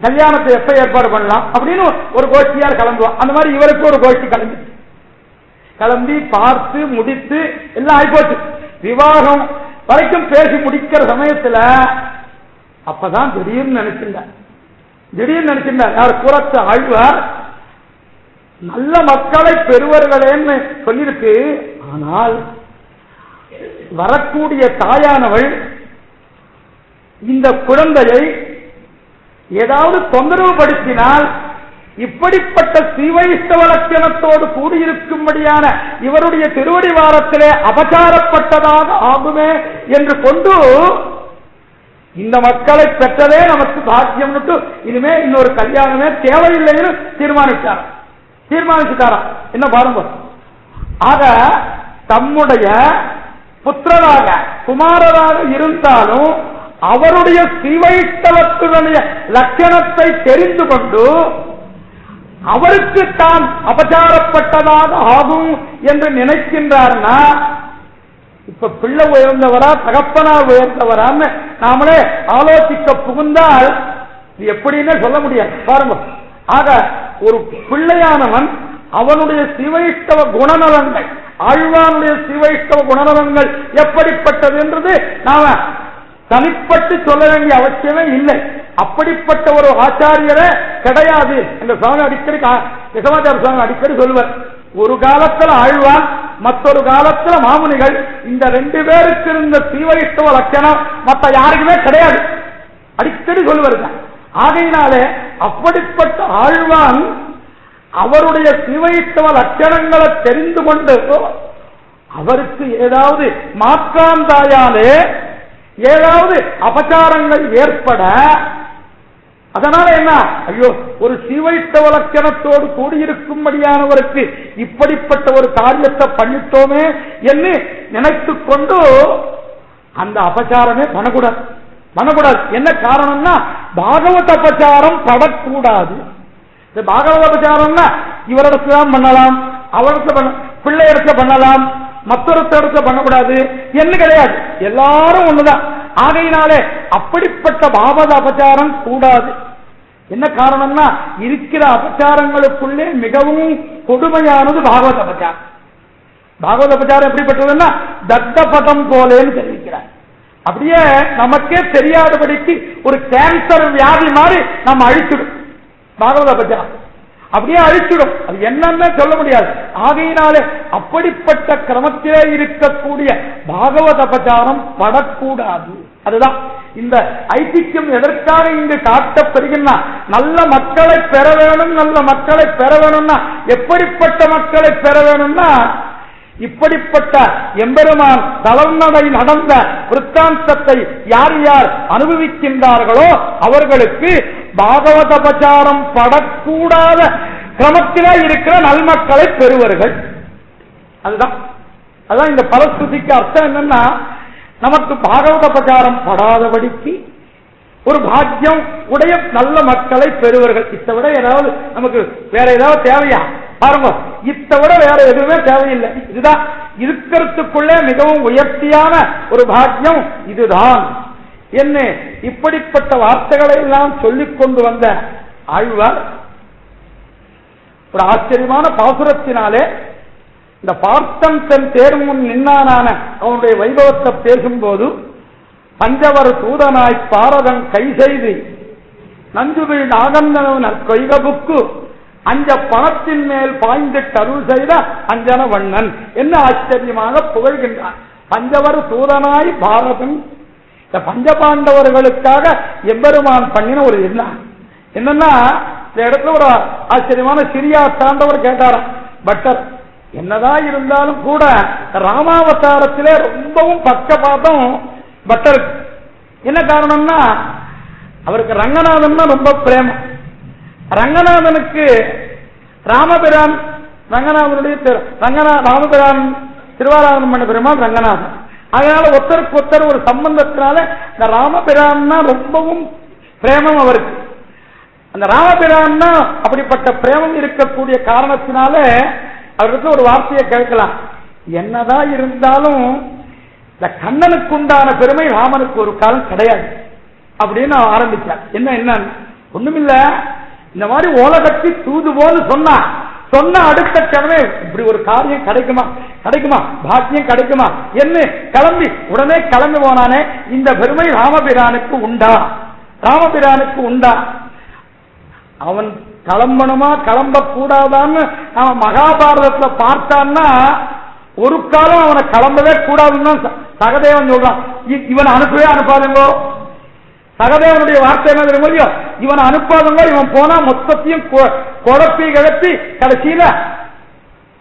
கல்யாணத்தை எப்ப ஏற்பாடு பண்ணலாம் அப்படின்னு ஒரு கோஷ்டியார் கிளம்புவான். அந்த மாதிரி இவருக்கு ஒரு கோஷ்டி கிளம்பி. கிளம்பி பார்த்து முடித்து எல்லாம் ஆயிப்போச்சு. விவாகம் வரைக்கும் பேசி முடிக்கிற சமயத்துல அப்பதான் திடீர்னு நினைச்சிருந்தார் திடீர்னு நினைச்சிருந்தார் யார் புறத்து ஆழ்வார் நல்ல மக்களை பெறுவர்களேன்னு சொல்லியிருக்கு ஆனால் வரக்கூடிய தாயானவள் இந்த குழந்தையை ஏதாவது தொந்தரவு படுத்தினால் இப்படிப்பட்ட சீவைஷ்டவ லட்சணத்தோடு கூடியிருக்கும்படியான இவருடைய திருவடி வாரத்திலே அபசாரப்பட்டதாக ஆகுமே என்று கொண்டு இந்த மக்களை பெற்றதே நமக்கு பாக்கியம்னுட்டு இனிமே இன்னொரு கல்யாணமே தேவையில்லைன்னு தீர்மானித்தார். தீர்மானிச்சுட்டாராம். என்ன பாருங்க. ஆக தம்முடைய புத்திரராக குமாரராக இருந்தாலும் அவருடைய சிவைத்தவத்துடைய லட்சணத்தை தெரிந்து கொண்டு அவருக்கு தான் அபச்சாரப்பட்டதாக ஆகும் என்று நினைக்கின்றார்னா இப்ப பிள்ளை உயர்ந்தவரா தகப்பனா உயர்ந்தவரான்னு நாமளே ஆலோசிக்க புகுந்தால் இது எப்படின்னு சொல்ல முடியாது. பாருங்க. ஆக ஒரு பிள்ளையானவன் அவனுடைய சிவைஷ்டவ குணநலங்கள் ஆழ்வானுடைய சிவைஷ்டவ குணநலங்கள் எப்படிப்பட்டது என்றது நாம தனிப்பட்டு சொல்ல வேண்டிய அவசியமே இல்லை. அப்படிப்பட்ட ஒரு ஆச்சாரியரே கிடையாது என்ற சுவாமி அடிக்கடி யசமாச்சார சுவாமி அடிக்கடி சொல்லுவார். ஒரு காலத்துல ஆழ்வான் மற்றொரு காலத்துல மாமுனிகள் இந்த ரெண்டு பேருக்கு இருந்த சீவைஷ்டவ லட்சணம் மற்ற யாருக்குமே கிடையாது. அடிக்கடி சொல்லுவாருங்க. ஆகையினால அப்படிப்பட்ட ஆழ்வான் அவருடைய சிவைத்தவ லட்சணங்களை தெரிந்து கொண்டு அவருக்கு ஏதாவது மாற்றாந்தாயாலே ஏதாவது அபச்சாரங்கள் ஏற்பட அதனால என்ன? ஐயோ ஒரு சிவைத்தவ லட்சணத்தோடு கூடியிருக்கும்படியானவருக்கு இப்படிப்பட்ட ஒரு காரியத்தை பண்ணிட்டோமே என்று நினைத்துக் கொண்டு அந்த அபச்சாரமே பண்ணக்கூடாது பண்ணக்கூடாது என்ன காரணம்னா பாகவத அபச்சாரம் படக்கூடாது. இந்த பாகவத பிரச்சாரம்னா இவரிடத்துல தான் பண்ணலாம் அவரிடத்துல பண்ண பிள்ளை இடத்துல பண்ணலாம் மற்றொருத்த இடத்துல பண்ணக்கூடாது. என்ன கிடையாது. எல்லாரும் ஒண்ணுதான். ஆகையினாலே அப்படிப்பட்ட பாவத அபச்சாரம் கூடாது. என்ன காரணம்னா இருக்கிற அபச்சாரங்களுக்குள்ளே மிகவும் கொடுமையானது பாகவத அபச்சாரம் பாகவத அபச்சாரம் எப்படிப்பட்டதுன்னா தத்த பதம் போலேன்னு தெரிவிக்கிறார். அப்படியே நமக்கே தெரியாதபடிக்கு ஒரு கேன்சர் வியாதி மாதிரி நம்ம அழிச்சிடும். பாகவத பஜா அப்படியே அழிச்சிடும். அது என்னன்னு சொல்ல முடியாது. ஆகையினாலே அப்படிப்பட்ட கிரமத்திலே இருக்கக்கூடிய பாகவத பஜாரம் படக்கூடாது. அதுதான். இந்த ஐதிக்கியம் எதற்காக இங்கு காட்டப்பெறுகின்றா நல்ல மக்களை பெற வேணும் நல்ல மக்களை பெற வேணும்னா எப்படிப்பட்ட மக்களை பெற வேணும்னா இப்படிப்பட்ட எம்பெருமான் தளர்நடை நடந்த விற்த்தாந்தத்தை யார் யார் அனுபவிக்கின்றார்களோ அவர்களுக்கு பாகவத பிரச்சாரம் படக்கூடாத கிரமத்திலே இருக்கிற நல்மக்களை பெறுவர்கள். அதுதான். அதான் இந்த பரஸ்துதிக்கு அர்த்தம் என்னன்னா நமக்கு பாகவத பிரச்சாரம் படாதபடிக்கு ஒரு பாக்கியம் உடைய நல்ல மக்களை பெறுவர்கள். இதை விட ஏதாவது நமக்கு வேற ஏதாவது தேவையா? பாருங்க இத்த விட வேற எதுவுமே தேவையில்லை. இதுதான் இருக்கிறதுக்குள்ளே மிகவும் உயர்த்தியான ஒரு பாக்கியம் இதுதான். என்ன இப்படிப்பட்ட வார்த்தைகளை எல்லாம் சொல்லிக் கொண்டு வந்த ஆழ்வார் ஒரு ஆச்சரியமான பாசுரத்தினாலே இந்த பார்த்தன் தன் தேர்முன் நின்னானான அவனுடைய வைபவத்தை பேசும்போது பஞ்சவர் தூதனாய் பாரதன் கை செய்து நஞ்சுவில் நாகந்தனவன் கொய்கபுக்கு அஞ்ச பணத்தின் மேல் பாய்ந்து அருள் செய்த அஞ்சன வண்ணன். என்ன ஆச்சரியமாக புகழ்கின்றான் பஞ்சவர் தூதனாய் பாரதன் இந்த பஞ்சபாண்டவர்களுக்காக எம்பெருமான் பண்ணின ஒரு என்ன என்னன்னா இந்த இடத்துல ஒரு ஆச்சரியமான சிரியா சார்ந்தவர் கேட்டாராம். பட்டர் என்னதான் இருந்தாலும் கூட ராமாவதாரத்திலே ரொம்பவும் பக்கபாதம் பட்டருக்கு. என்ன காரணம்னா அவருக்கு ரங்கநாதன்னா ரொம்ப பிரேமம். ரங்கநாதனுக்கு ராமபிரான் ரங்கநாதனுடைய ரங்கநா ராமபிரான் திருவாராதனம் பண்ண பெருமான் ரங்கநாதன். அதனால ஒருத்தருக்கு ஒருத்தர் ஒரு சம்பந்தத்தினால இந்த ராமபிரான்னா ரொம்பவும் பிரேமம் அவருக்கு. அந்த ராமபிரான்னா அப்படிப்பட்ட பிரேமம் இருக்கக்கூடிய காரணத்தினால அவருக்கு ஒரு வார்த்தையை கேட்கலாம். என்னதான் இருந்தாலும் இந்த கண்ணனுக்கு உண்டான பெருமை ராமனுக்கு ஒரு காலம் கிடையாது. அப்படின்னு ஆரம்பிச்சார். என்ன என்ன ஒண்ணுமில்ல. இந்த மாதிரி ஓலகத்தி தூதுவோன்னு சொன்னா சொன்ன அடுத்த கிழமை இப்படி ஒரு காரியம் கிடைக்குமா? கிடைக்குமா? பாக்கியம் கிடைக்குமா? என்ன? கிளம்பி உடனே கிளம்பி போனானே இந்த பெருமை ராமபிரானுக்கு உண்டா? ராமபிரானுக்கு உண்டா? அவன் கிளம்பணுமா கிளம்ப கூடாதான்னு அவன் மகாபாரதத்துல பார்த்தான்னா ஒரு காலம் அவனை கிளம்பவே கூடாதுன்னு சகதேவன் சொல்றான். இ- இவனை அனுப்பவே அனுப்பாதுங்கோ. சகதேவனுடைய வார்த்தை என்ன தெரிய முடியும் இவனை அனுப்பாதங்க இவன் போனா மொத்தத்தையும் கொ- குழப்பி கிளப்பி கடைசியில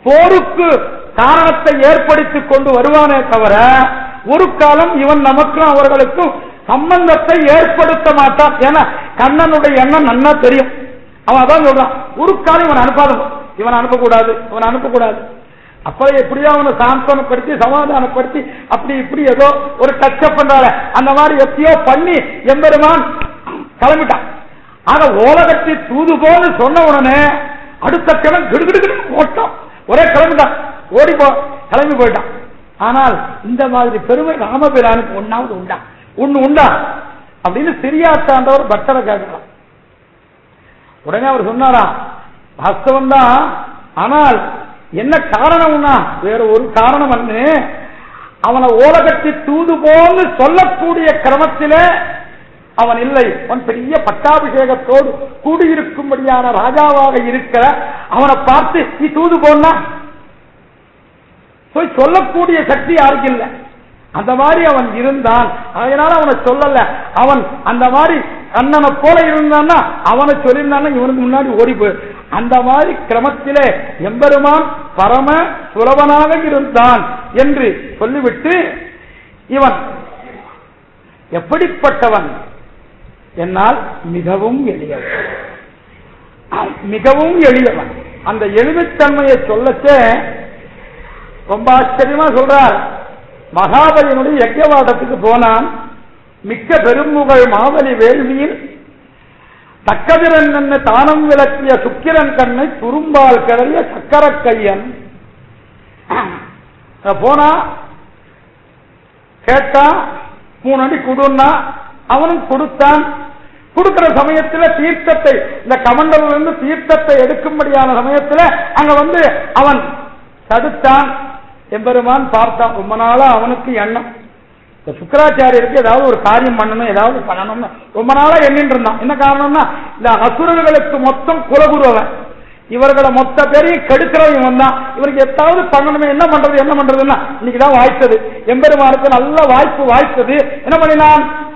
போருக்கு காரணத்தை ஏற்படுத்தி கொண்டு வருவானே தவிர ஒரு காலம் இவன் நமக்கும் அவர்களுக்கும் சம்பந்தத்தை ஏற்படுத்த மாட்டான். ஏன்னா கண்ணனுடைய எண்ணம் நன்னா தெரியும். அவன் அதான் சொல்றான். ஒரு காலம் இவன் அனுப்பாத இவன் அனுப்பக்கூடாது இவன் அனுப்பக்கூடாது. அப்ப எப்படியோ அவனை சாந்தனப்படுத்தி சமாதானப்படுத்தி அப்படி இப்படி ஏதோ ஒரு டச்சப் பண்றால அந்த மாதிரி எப்படியோ பண்ணி எம்பெருமான் கிளம்பிட்டான். ஆக ஓலகத்தை தூது போன்னு சொன்ன உடனே அடுத்த கிழமை கிடுகிடுகிடு ஓட்டம். ஒரே கிளம்பிட்டான் ஓடி போ. கிளம்பி போயிட்டான். ஆனால் இந்த மாதிரி பெருமை ராமபிரானுக்கு ஒன்னாவது உண்டா? ஒண்ணு உண்டா? அப்படின்னு சிரியாத்தாண்டவர் பக்தரை கேட்கலாம் உடனே அவர் சொன்னாரா வாஸ்தவம் தான் ஆனால் என்ன காரணம்னா? வேற ஒரு காரணம் வந்து அவனை ஓலகத்தி தூது போன்னு சொல்லக்கூடிய கிரமத்தில அவன் இல்லை. அவன் பெரிய பட்டாபிஷேகத்தோடு கூடியிருக்கும்படியான ராஜாவாக இருக்கிற அவனை பார்த்து நீ தூது போனா போய் சொல்லக்கூடிய சக்தி யாருக்கு இல்லை? அந்த மாதிரி அவன் இருந்தான். அதனால அவனை சொல்லல. அவன் அந்த மாதிரி அண்ணனை போல இருந்தான்னா அவனை சொல்லியிருந்தான்னா இவனுக்கு முன்னாடி ஓடி போய் அந்த மாதிரி கிரமத்திலே எம்பெருமான் பரம சுரவனாக இருந்தான் என்று சொல்லிவிட்டு இவன் எப்படிப்பட்டவன்? என்னால் மிகவும் எளியவன். மிகவும் எளியவன். அந்த எளிமைத்தன்மையை சொல்லச்சே ரொம்ப ஆச்சரியமா சொல்றார். மகாபலியினுடைய யஜ்யவாதத்துக்கு போனான். மிக்க பெரும்புகழ் மாவலி வேள்வியில் சக்கதிரன் என்ன தானம் விளக்கிய சுக்கிரன் கண்ணை துரும்பால் கிளறிய சக்கரக்கையன். போனா கேட்டா மூணு அடி கொடுன்னா அவனும் கொடுத்தான். கொடுக்கிற சமயத்தில் தீர்த்தத்தை இந்த கமண்டல இருந்து தீர்த்தத்தை எடுக்கும்படியான சமயத்தில் அங்க வந்து அவன் தடுத்தான். எம்பெருமான் பார்த்தான். ரொம்ப நாளா அவனுக்கு எண்ணம். இந்த சுக்கராச்சாரியருக்கு ஏதாவது ஒரு காரியம் பண்ணணும் ஏதாவது பண்ணணும்னு. ரொம்ப நாளா எண்ணிட்டு இருந்தான். என்ன காரணம்னா இந்த அசுரர்களுக்கு மொத்தம் குலகுருவன். இவர்களை மொத்த பேரையும் கெடுக்கிறவன் இவன் தான். இவருக்கு எதாவது பண்ணணுமே என்ன பண்றது என்ன பண்றதுன்னா இன்னைக்குதான் வாய்த்தது. எம்பெருமானுக்கு நல்ல வாய்ப்பு வாய்த்தது. என்ன பண்ணினான்?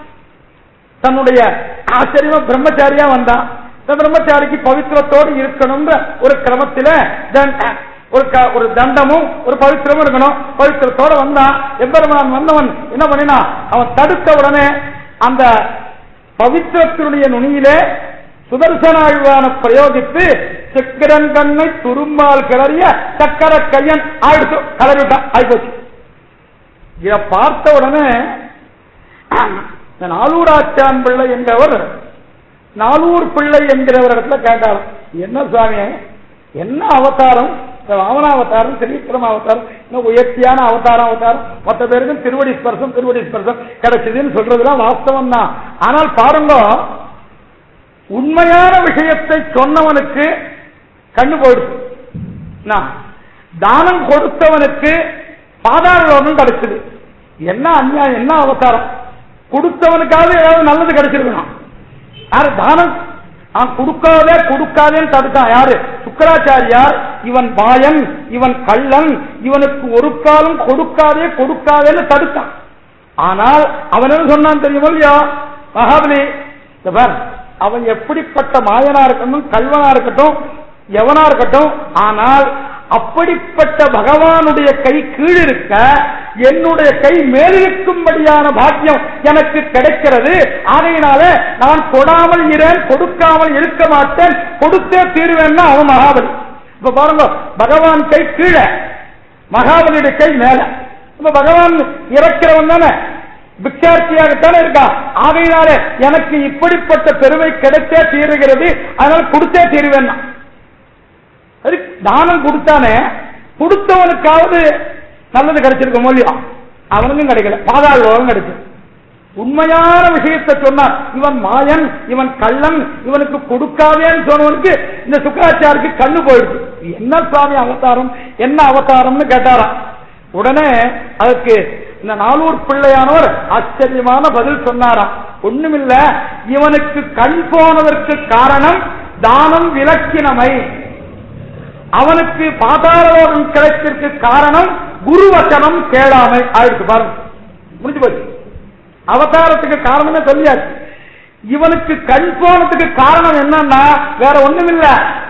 தன்னுடைய ஆச்சரியமா பிரம்மச்சாரியா வந்தான். பிரம்மச்சாரிக்கு பவித்திரத்தோடு இருக்கணும்ன்ற ஒரு கிரமத்தில் தண்ட- ஒரு க- ஒரு தண்டமும் ஒரு பவித்திரமும் இருக்கணும். பவித்திரத்தோட வந்தான் எம்பெருமான் வந்தவன் என்ன பண்ணினா அவன் தடுத்த உடனே அந்த பவித்திரத்தினுடைய நுனியிலே சுதர்சனாழ்வான பிரயோகித்து சக்கரன் கண்ணை துரும்பால் கிளறிய சக்கர கையன் ஆயிடுச்சு கலரிட்டான் ஆயிப்போச்சு. இத பார்த்த உடனே நாலூராச்சான் பிள்ளை என்றவர் நாலூர் பிள்ளை என்கிறவர் இடத்துல கேட்டார் என்ன சுவாமி என்ன அவதாரம்? வாமனாவதாரம் திரிவிக்ரம அவதாரம் இன்னும் உயர்த்தியான அவதாரம் அவதாரம் மற்ற பேருக்கும் திருவடி ஸ்பர்சம் திருவடி ஸ்பர்சம் கிடைச்சதுன்னு சொல்றதுலாம் வாஸ்தவம் தான் ஆனால் பாருங்க உண்மையான விஷயத்தை சொன்னவனுக்கு கண்ணு போயிடுச்சு. தானம் கொடுத்தவனுக்கு பாதாள லோகம் கிடைச்சது. என்ன அந்நியாயம் என்ன அவதாரம்? கொடுத்தவனுக்காவது ஏதாவது நல்லது கிடைச்சிருக்கணும். தானம் கொடுக்காதே கொடுக்காதேன்னு தடுத்தான். யாரு? சுக்கராச்சாரியார். இவன் பாயன் இவன் கள்ளன் இவனுக்கு ஒரு காலம் கொடுக்காதே கொடுக்காதேன்னு தடுத்தான். ஆனால் அவன் என்ன சொன்னான் தெரியுமா இல்லையா? மகாபலி அவன் எப்படிப்பட்ட மாயனா இருக்கட்டும் கல்வனா இருக்கட்டும் எவனா இருக்கட்டும் ஆனால் அப்படிப்பட்ட பகவானுடைய கை கீழிருக்க என்னுடைய கை மேலிருக்கும்படியான பாக்கியம் எனக்கு கிடைக்கிறது. ஆகையினால நான் கொடாமல் இரேன் கொடுக்காமல் இருக்க மாட்டேன். கொடுத்தே தீருவேன்னா அவன் மகாபலி. இப்ப பாருங்க பகவான் கை கீழே மகாபலியுடைய கை மேல. இப்ப பகவான் இறக்கிறவன் தானே பிக்ஷார்த்தியாகத்தானே இருக்கா? ஆகையினாலே எனக்கு இப்படிப்பட்ட பெருமை கிடைத்தே தீருகிறது. அதனால கொடுத்தே தீர்வேன்னா. தானம் கொடுத்தானே கொடுத்தவனுக்காவது நல்லது கிடைச்சிருக்க இல்லையா அவனுக்கும் கிடைக்கல. பாதாள லோகம் கிடைச்சு உண்மையான விஷயத்தை சொன்னான் இவன் மாயன் இவன் கள்ளன் இவனுக்கு கொடுக்காதேன்னு சொன்னவனுக்கு இந்த சுக்கராச்சாருக்கு கண்ணு போயிடுச்சு என்ன சுவாமி அவதாரம்? என்ன அவதாரம்னு கேட்டாராம் உடனே அதுக்கு இந்த நாலூர் பிள்ளையானவர் ஆச்சரியமான பதில் சொன்னாராம் ஒண்ணுமில்ல இவனுக்கு கண் போனதற்கு காரணம் தானம் விளக்கினமை. அவனுக்கு பாதாளோகம் கிடைச்சிருக்கு காரணம் குருவச்சனம் கேளாமை ஆயிடுச்சு பாருங்க. முடிஞ்சு போச்சு. அவதாரத்துக்கு காரணமே சொல்லியாச்சு. இவனுக்கு கண் போனதுக்கு காரணம் என்னன்னா வேற ஒண்ணுமில்ல.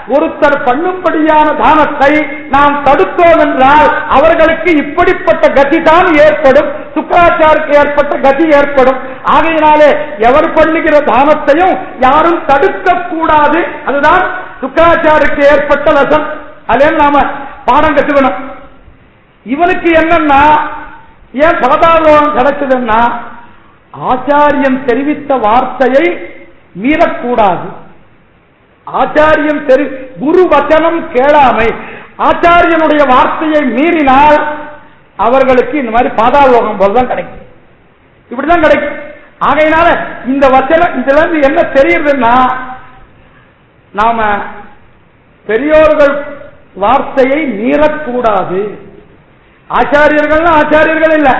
ஒருத்தர் பண்ணும்படியான தானத்தை நாம் தடுத்தோம் என்றால் அவர்களுக்கு இப்படிப்பட்ட கதி தான் ஏற்படும். சுக்கராச்சாருக்கு ஏற்பட்ட கதி ஏற்படும். ஆகையினாலே எவர் பண்ணுகிற தானத்தையும் யாரும் தடுக்க கூடாது அதுதான் சுக்கராச்சாருக்கு ஏற்பட்ட லசம் அதே நாம பாடம் கத்துக்கணும். இவனுக்கு என்னன்னா ஏன் பாதாளம் கிடைச்சதுன்னா ஆச்சாரியன் தெரிவித்த வார்த்தையை மீறக்கூடாது. ஆச்சாரியம் தெரி குரு வச்சனம் கேளாமை. ஆச்சாரியனுடைய வார்த்தையை மீறினால் அவர்களுக்கு இந்த மாதிரி பாதாளோகம் போலதான் கிடைக்கும். இப்படிதான் கிடைக்கும். ஆகையினால இந்த வச்சனம் இதுல இருந்து என்ன தெரியுதுன்னா நாம பெரியோர்கள் வார்த்தையை மீறக்கூடாது. ஆச்சாரியர்கள் ஆச்சாரியர்கள் இல்ல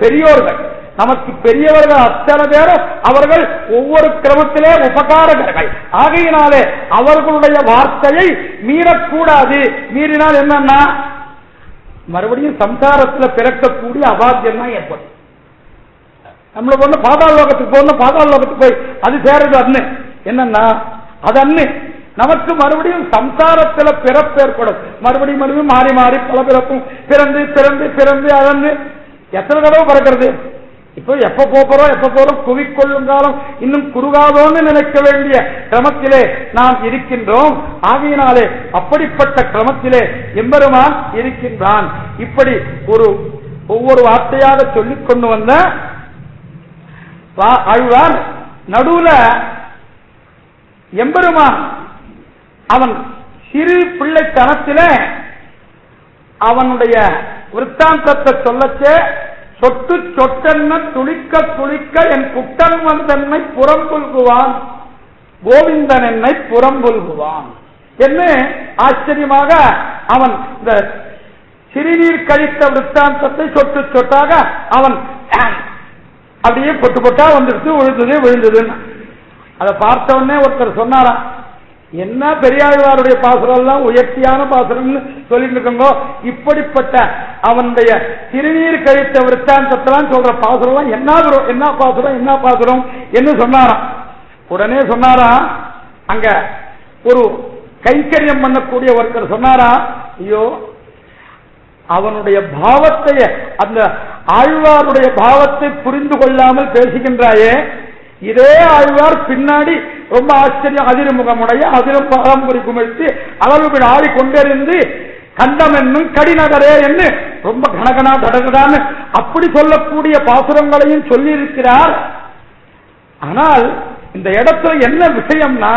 பெரியோர்கள். நமக்கு பெரியவர்கள் அத்தனை பேரும் அவர்கள் ஒவ்வொரு கிரமத்திலே உபகாரகர்கள். ஆகையினாலே அவர்களுடைய வார்த்தையை மீறக்கூடாது. மீறினால் என்னன்னா மறுபடியும் சம்சாரத்துல பிறக்கக்கூடிய அபாத்தியம் தான் ஏற்படும். நம்மள ஒண்ணு பாதாள லோகத்துக்கு போகணும் பாதாள லோகத்துக்கு போய் அது சேரது அண்ணு என்னன்னா அது அண்ணு நமக்கு மறுபடியும் சம்சாரத்துல பிறப்பு ஏற்படும். மறுபடியும் மறுபடியும் மாறி மாறி பல பிறப்பும் பிறந்து பிறந்து பிறந்து அழந்து எத்தனை தடவை பிறக்கிறது? இப்போ எப்ப போறோம் எப்ப போறோம்? குவிக்கொள்ளும் காலம். இன்னும் குறுகாதோன்னு நினைக்க வேண்டிய கிரமத்திலே நாம் இருக்கின்றோம். ஆகையினாலே அப்படிப்பட்ட கிரமத்திலே எம்பெருமான் இருக்கின்றான். இப்படி ஒரு ஒவ்வொரு வார்த்தையாக சொல்லிக் கொண்டு வந்த வா- ஆழ்வார் நடுவுல எம்பெருமான் அவன் சிறு பிள்ளைத்தனத்திலே அவனுடைய விற்த்தாந்தத்தை சொல்லச்சே சொட்டு சொட்டென்ன துளிக்க துளிக்க என் குட்டன் வந்தன்னை புறம்புல்குவான் கோவிந்தன் என்னை புறம்புல்குவான் என்று ஆச்சரியமாக அவன் இந்த சிறுநீர் கழித்த விற்த்தாந்தத்தை சொட்டு சொட்டாக அவன் அப்படியே பொட்டு பொட்டா வந்துடுச்சு விழுந்தது விழுந்ததுன்னு. அதை பார்த்த உடனே ஒருத்தர் சொன்னாராம் என்ன பெரியாழ்வாருடைய பாசுரம் எல்லாம் உயர்த்தியான பாசுரம்னு சொல்லிட்டு இருக்கோங்க? இப்படிப்பட்ட அவனுடைய திருநீர் கழித்த விற்த்தாந்தத்தெல்லாம் சொல்ற பாசுரம் என்ன என்ன பாசுரம் என்ன பாசுரம் என்று சொன்னாராம். உடனே சொன்னாராம் அங்க ஒரு கைக்கரியம் பண்ணக்கூடிய ஒருத்தர் சொன்னாரா ஐயோ அவனுடைய பாவத்தைய அந்த ஆழ்வாருடைய பாவத்தை புரிந்து கொள்ளாமல் பேசுகின்றாயே இதே ஆழ்வார் பின்னாடி ரொம்ப ஆச்சரியம் அதிர்முகமுடைய அதிரும் பராம்பரி குமிழ்த்து அளவுகள் ஆடி கொண்டிருந்து கண்டம் என்னும் கடிநகரே என்று ரொம்ப கனகனா கடகடான்னு அப்படி சொல்லக்கூடிய பாசுரங்களையும் சொல்லி இருக்கிறார் ஆனால் இந்த இடத்துல என்ன விஷயம்னா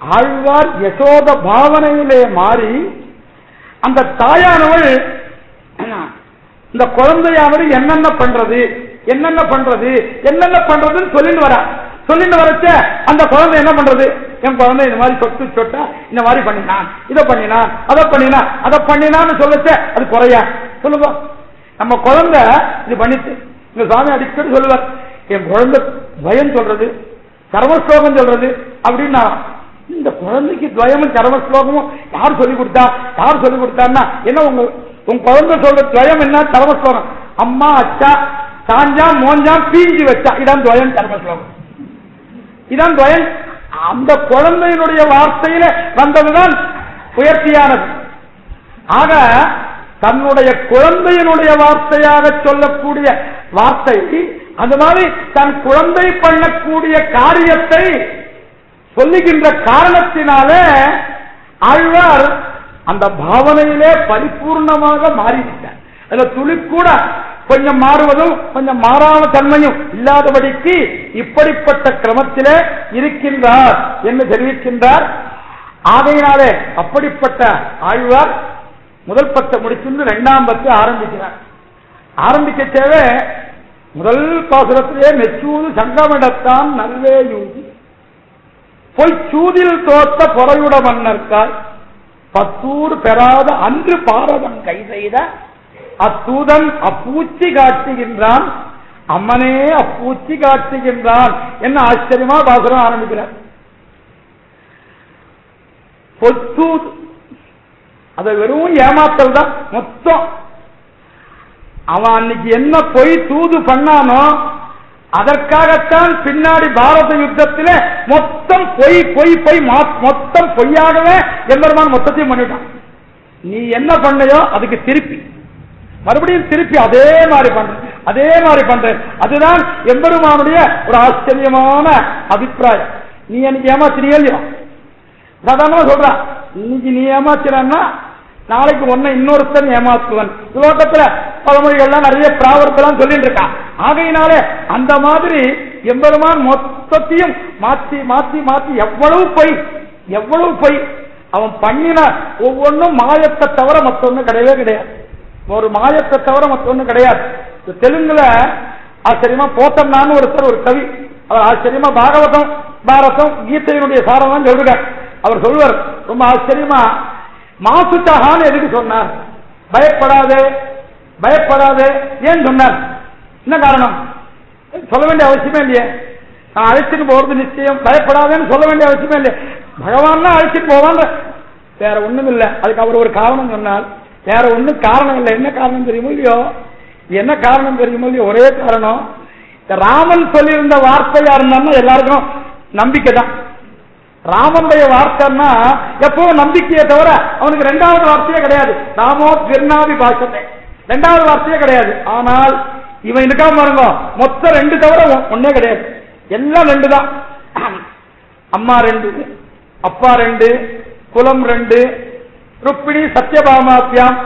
ஆழ்வார் யசோத பாவனையிலே மாறி அந்த தாயானவள் இந்த குழந்தையானது என்னென்ன பண்றது? என்னென்ன பண்றது? என்னென்ன பண்றதுன்னு சொல்லிட்டு வரா. சொல்லிட்டு வரச்ச அந்த குழந்தை என்ன பண்றது? என் குழந்தை இந்த மாதிரி சொட்டு சொட்டா இந்த மாதிரி பண்ணினான் இதை பண்ணினான் அதை பண்ணினான் அதை பண்ணினான்னு சொல்லச்ச அது குறையா? சொல்லுங்க. நம்ம குழந்தை இது பண்ணிச்சு இந்த சாமி அடிக்கடி சொல்லுவார் என் குழந்தை பயம் சொல்றது கர்மஸ்லோகம் சொல்றது அப்படின்னா இந்த குழந்தைக்கு துவயமும் கர்ம ஸ்லோகமும் யார் சொல்லி கொடுத்தா? யார் சொல்லி கொடுத்தான்னா என்ன உங்க உன் குழந்தை சொல்ற துவயம் என்ன? கர்ம ஸ்லோகம் அம்மா அச்சா சாஞ்சா மோஞ்சா பீஞ்சு வச்சா. இதான் துவயம் கர்ம ஸ்லோகம். இதான் துவயன். அந்த குழந்தையினுடைய வார்த்தையில வந்ததுதான் உயர்த்தியானது ஆக தன்னுடைய குழந்தையினுடைய வார்த்தையாக சொல்லக்கூடிய வார்த்தை அந்த மாதிரி தன் குழந்தை பண்ணக்கூடிய காரியத்தை சொல்லுகின்ற காரணத்தினாலே ஆழ்வார் அந்த பாவனையிலே பரிபூர்ணமாக மாறிவிட்டார். அதுல துளி கூட கொஞ்சம் மாறுவதும் கொஞ்சம் மாறாம தன்மையும் இல்லாதபடிக்கு இப்படிப்பட்ட கிரமத்திலே இருக்கின்றார் என்று தெரிவிக்கின்றார். ஆகையினாலே அப்படிப்பட்ட ஆழ்வார் முதல் பத்தை முடிச்சிருந்து இரண்டாம் பத்து ஆரம்பிக்கிறார். ஆரம்பிக்க தேவை முதல் பாசுரத்திலே மெச்சூது சங்கமிடத்தான் நல்வே யூதி. பொய் சூதில் தோத்த பொறையுட மன்னர்க்கால் பத்தூர் பெறாத அன்று பாரதம் கை செய்த அத்தூதன் அப்பூச்சி காட்டுகின்றான். அம்மனே அப்பூச்சி காட்டுகின்றான் என்ன ஆச்சரியமா பாசுரம் ஆரம்பிக்கிறார். பொத்தூது அது வெறும் ஏமாத்தல் தான் மொத்தம். அவன் அன்னைக்கு என்ன பொய் தூது பண்ணானோ அதற்காகத்தான் பின்னாடி பாரத யுத்தத்தில் மொத்தம் பொய் பொய் பொய் மொத்தம் பொய்யாகவே எம்பெருமான் மொத்தத்தையும் பண்ணிட்டான். நீ என்ன பண்ணையோ அதுக்கு திருப்பி. மறுபடியும் திருப்பி அதே மாதிரி பண்றேன் அதே மாதிரி பண்றேன். அதுதான் எம்பெருமானுடைய ஒரு ஆச்சரியமான அபிப்பிராயம். நீ எனக்கு ஏமாத்தினியோ இல்லையா? சாதாரணமா சொல்றான் இன்னைக்கு நீ ஏமாத்தினா நாளைக்கு ஒன்ன இன்னொருத்தன் ஏமாத்துவன். லோகத்துல பழமொழிகள்லாம் நிறைய பிராவர்த்தெல்லாம் சொல்லிட்டு இருக்கான். ஆகையினாலே அந்த மாதிரி எம்பெருமான் மொத்தத்தையும் மாத்தி மாத்தி மாத்தி எவ்வளவு பொய் எவ்வளவு பொய். அவன் பண்ணின ஒவ்வொன்றும் மாயத்தை தவிர மற்றொன்னு கிடையவே கிடையாது. ஒரு மாயத்தை தவிர மற்றொன்னு கிடையாது. தெலுங்குல ஆச்சரியமா போத்தம்னான்னு ஒருத்தர் ஒரு கவி அவர் ஆச்சரியமா பாகவதம் பாரதம் கீதையினுடைய சாரம் சொல்றார் அவர் சொல்வார் ரொம்ப ஆச்சரியமா மாசுத்தகான்னு எதுக்கு சொன்னார்? பயப்படாதே பயப்படாதே ஏன் சொன்னார்? என்ன காரணம்? சொல்ல வேண்டிய அவசியமே இல்லையே. நான் அழைச்சிட்டு போறது நிச்சயம் பயப்படாதேன்னு சொல்ல வேண்டிய அவசியமே இல்லையே. பகவான் தான் அழைச்சிட்டு போவான் வேற ஒண்ணும் இல்லை அதுக்கு அவர் ஒரு காரணம் சொன்னார். வேற ஒன்றும் காரணம் இல்லை. என்ன காரணம் தெரியுமோ இல்லையோ? என்ன காரணம் தெரியுமோ இல்லையோ? ஒரே காரணம். ராமன் சொல்லியிருந்த வார்த்தையா இருந்தான்னா எல்லாருக்கும் நம்பிக்கை தான். ராமனுடைய வார்த்தைன்னா எப்பவும் நம்பிக்கையை தவிர அவனுக்கு ரெண்டாவது வார்த்தையே கிடையாது. ராமோ திருநாவி பாஷத்தை. ரெண்டாவது வார்த்தையே கிடையாது. ஆனால் இவன் இருக்காம பாருங்க. மொத்தம் ரெண்டு தவிர ஒன்னே கிடையாது. எல்லாம் ரெண்டு தான். அம்மா ரெண்டு அப்பா ரெண்டு குலம் ரெண்டு ருப்பிணி சத்யபாமாத்தியாம்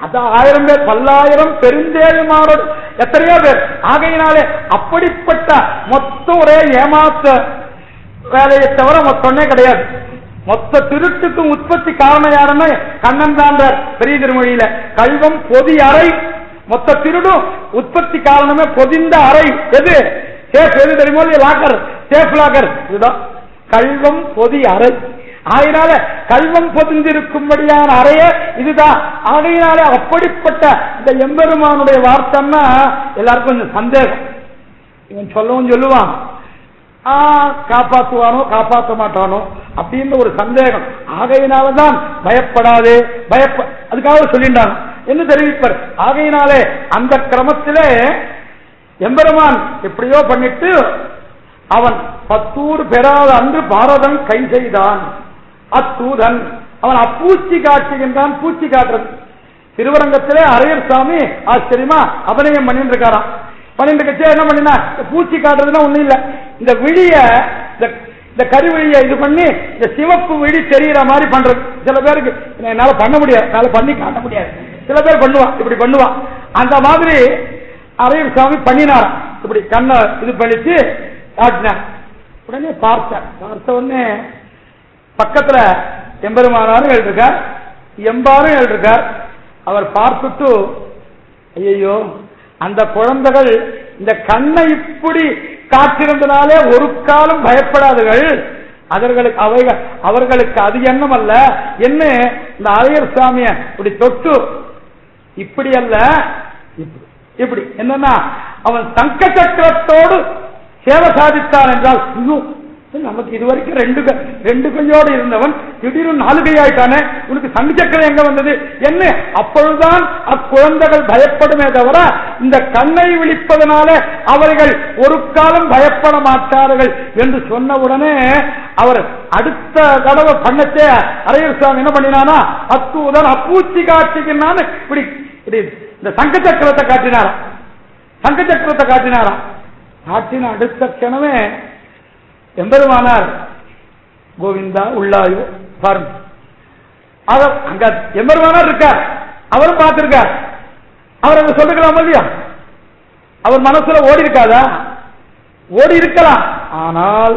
அது ஆயிரம் பேர் பல்லாயிரம் பெருந்தேழுமாரோடு எத்தனையோ பேர். ஆகையினாலே அப்படிப்பட்ட மொத்தம் ஒரே ஏமாத்த வேலையை தவிர மொத்தமே கிடையாது. மொத்த திருட்டுக்கும் உற்பத்தி காரணம் யாருன்னு கண்ணன் தான் பெரிய திருமொழியில. கல்வம் பொதி அறை. மொத்த திருடும் உற்பத்தி காரணமே பொதிந்த அறை. எது? சேஃப் எது தெரியுமோ? லாக்கர். Safe locker. இதுதான். கல்வம் பொதி அறை. ஆயினால கல்வம் பொதிந்திருக்கும்படியான அறைய இதுதான். ஆகையினால அப்படிப்பட்ட இந்த எம்பெருமானுடைய வார்த்தைன்னா எல்லாருக்கும் கொஞ்சம் சந்தேகம். இவன் சொல்லவும் சொல்லுவான். காப்பாற்றுவானோ காப்பாற்ற மாட்டானோ அப்படின்னு ஒரு சந்தேகம். ஆகையினாலதான் பயப்படாதே பயப்ப அதுக்காக சொல்லிட்டான் என்ன தெரிவிப்பார்? ஆகையினாலே அந்த கிரமத்திலே எம்பெருமான் எப்படியோ பண்ணிட்டு அவன் பத்தூர் பெறாத அன்று பாரதம் கை செய்தான் அத்தூதன். அவன் அப்பூச்சி காட்டுகின்றான் பூச்சி காட்டுறது. திருவரங்கத்திலே அரையர் சாமி ஆச்சரியமா அபிநயம் பண்ணிட்டு இருக்காராம் பண்ணிட்டு கட்சி என்ன பண்ணினா பூச்சி காட்டுறதுன்னா ஒண்ணும் இல்ல. இந்த விழிய இந்த கருவிழிய இது பண்ணி இந்த சிவப்பு விழி தெரியற மாதிரி பண்றது. சில பேருக்கு என்னால பண்ண முடியாது. என்னால பண்ணி காட்ட முடியாது. சில பேர் பண்ணுவான் இப்படி பண்ணுவான் அந்த மாதிரி அரையர் சாமி பண்ணினாராம். இப்படி கண்ணை இது பண்ணிச்சு காட்டினார். உடனே பார்த்தேன் பார்த்த உடனே பக்கத்துல எம்பெருமானாரும் எழுதிருக்கார் எம்பாரும் எழுதிருக்கார். அவர் பார்த்துட்டு ஐயோ அந்த குழந்தைகள் இந்த கண்ணை இப்படி காத்திருந்தனாலே ஒரு காலம் பயப்படாதுகள். அவர்களுக்கு அவைகள் அவர்களுக்கு அது எண்ணம் அல்ல என்ன? இந்த அரையர் சாமிய இப்படி தொட்டு இப்படி அல்ல இப்படி இப்படி. என்னன்னா அவன் தங்க சக்கரத்தோடு சேவை சாதித்தான் என்றால் இன்னும் நமக்கு இதுவரைக்கும் ரெண்டு ரெண்டு கையோடு இருந்தவன் திடீர்னு நாலு கையாயிட்டானே உனக்கு சங்கச்சக்கரம் எங்க வந்தது? என்ன? அப்பொழுதுதான் அக்குழந்தைகள் பயப்படுமே தவிர இந்த கண்ணை விழிப்பதனால அவர்கள் ஒரு காலம் பயப்பட மாட்டார்கள் என்று சொன்ன உடனே அவர் அடுத்த தடவை பண்ணத்தே அரையர் சுவாமி என்ன பண்ணினானா அத்தூதன் அப்பூச்சி காட்டுகின்றான்னு இப்படி இப்படி இந்த சங்க சக்கரத்தை காட்டினாராம். சங்க சக்கரத்தை காட்டினாராம். காட்டின அடுத்த கணமே எம்பெருமானார் கோவிந்தா உள்ளாயு பாருங்க அங்க எம்பெருமானார் இருக்கார். அவரும் பார்த்திருக்கார். அவர் அங்க சொல்லிக்கலாம் இல்லையா? அவர் மனசுல ஓடி இருக்காதா? ஓடி இருக்கலாம். ஆனால்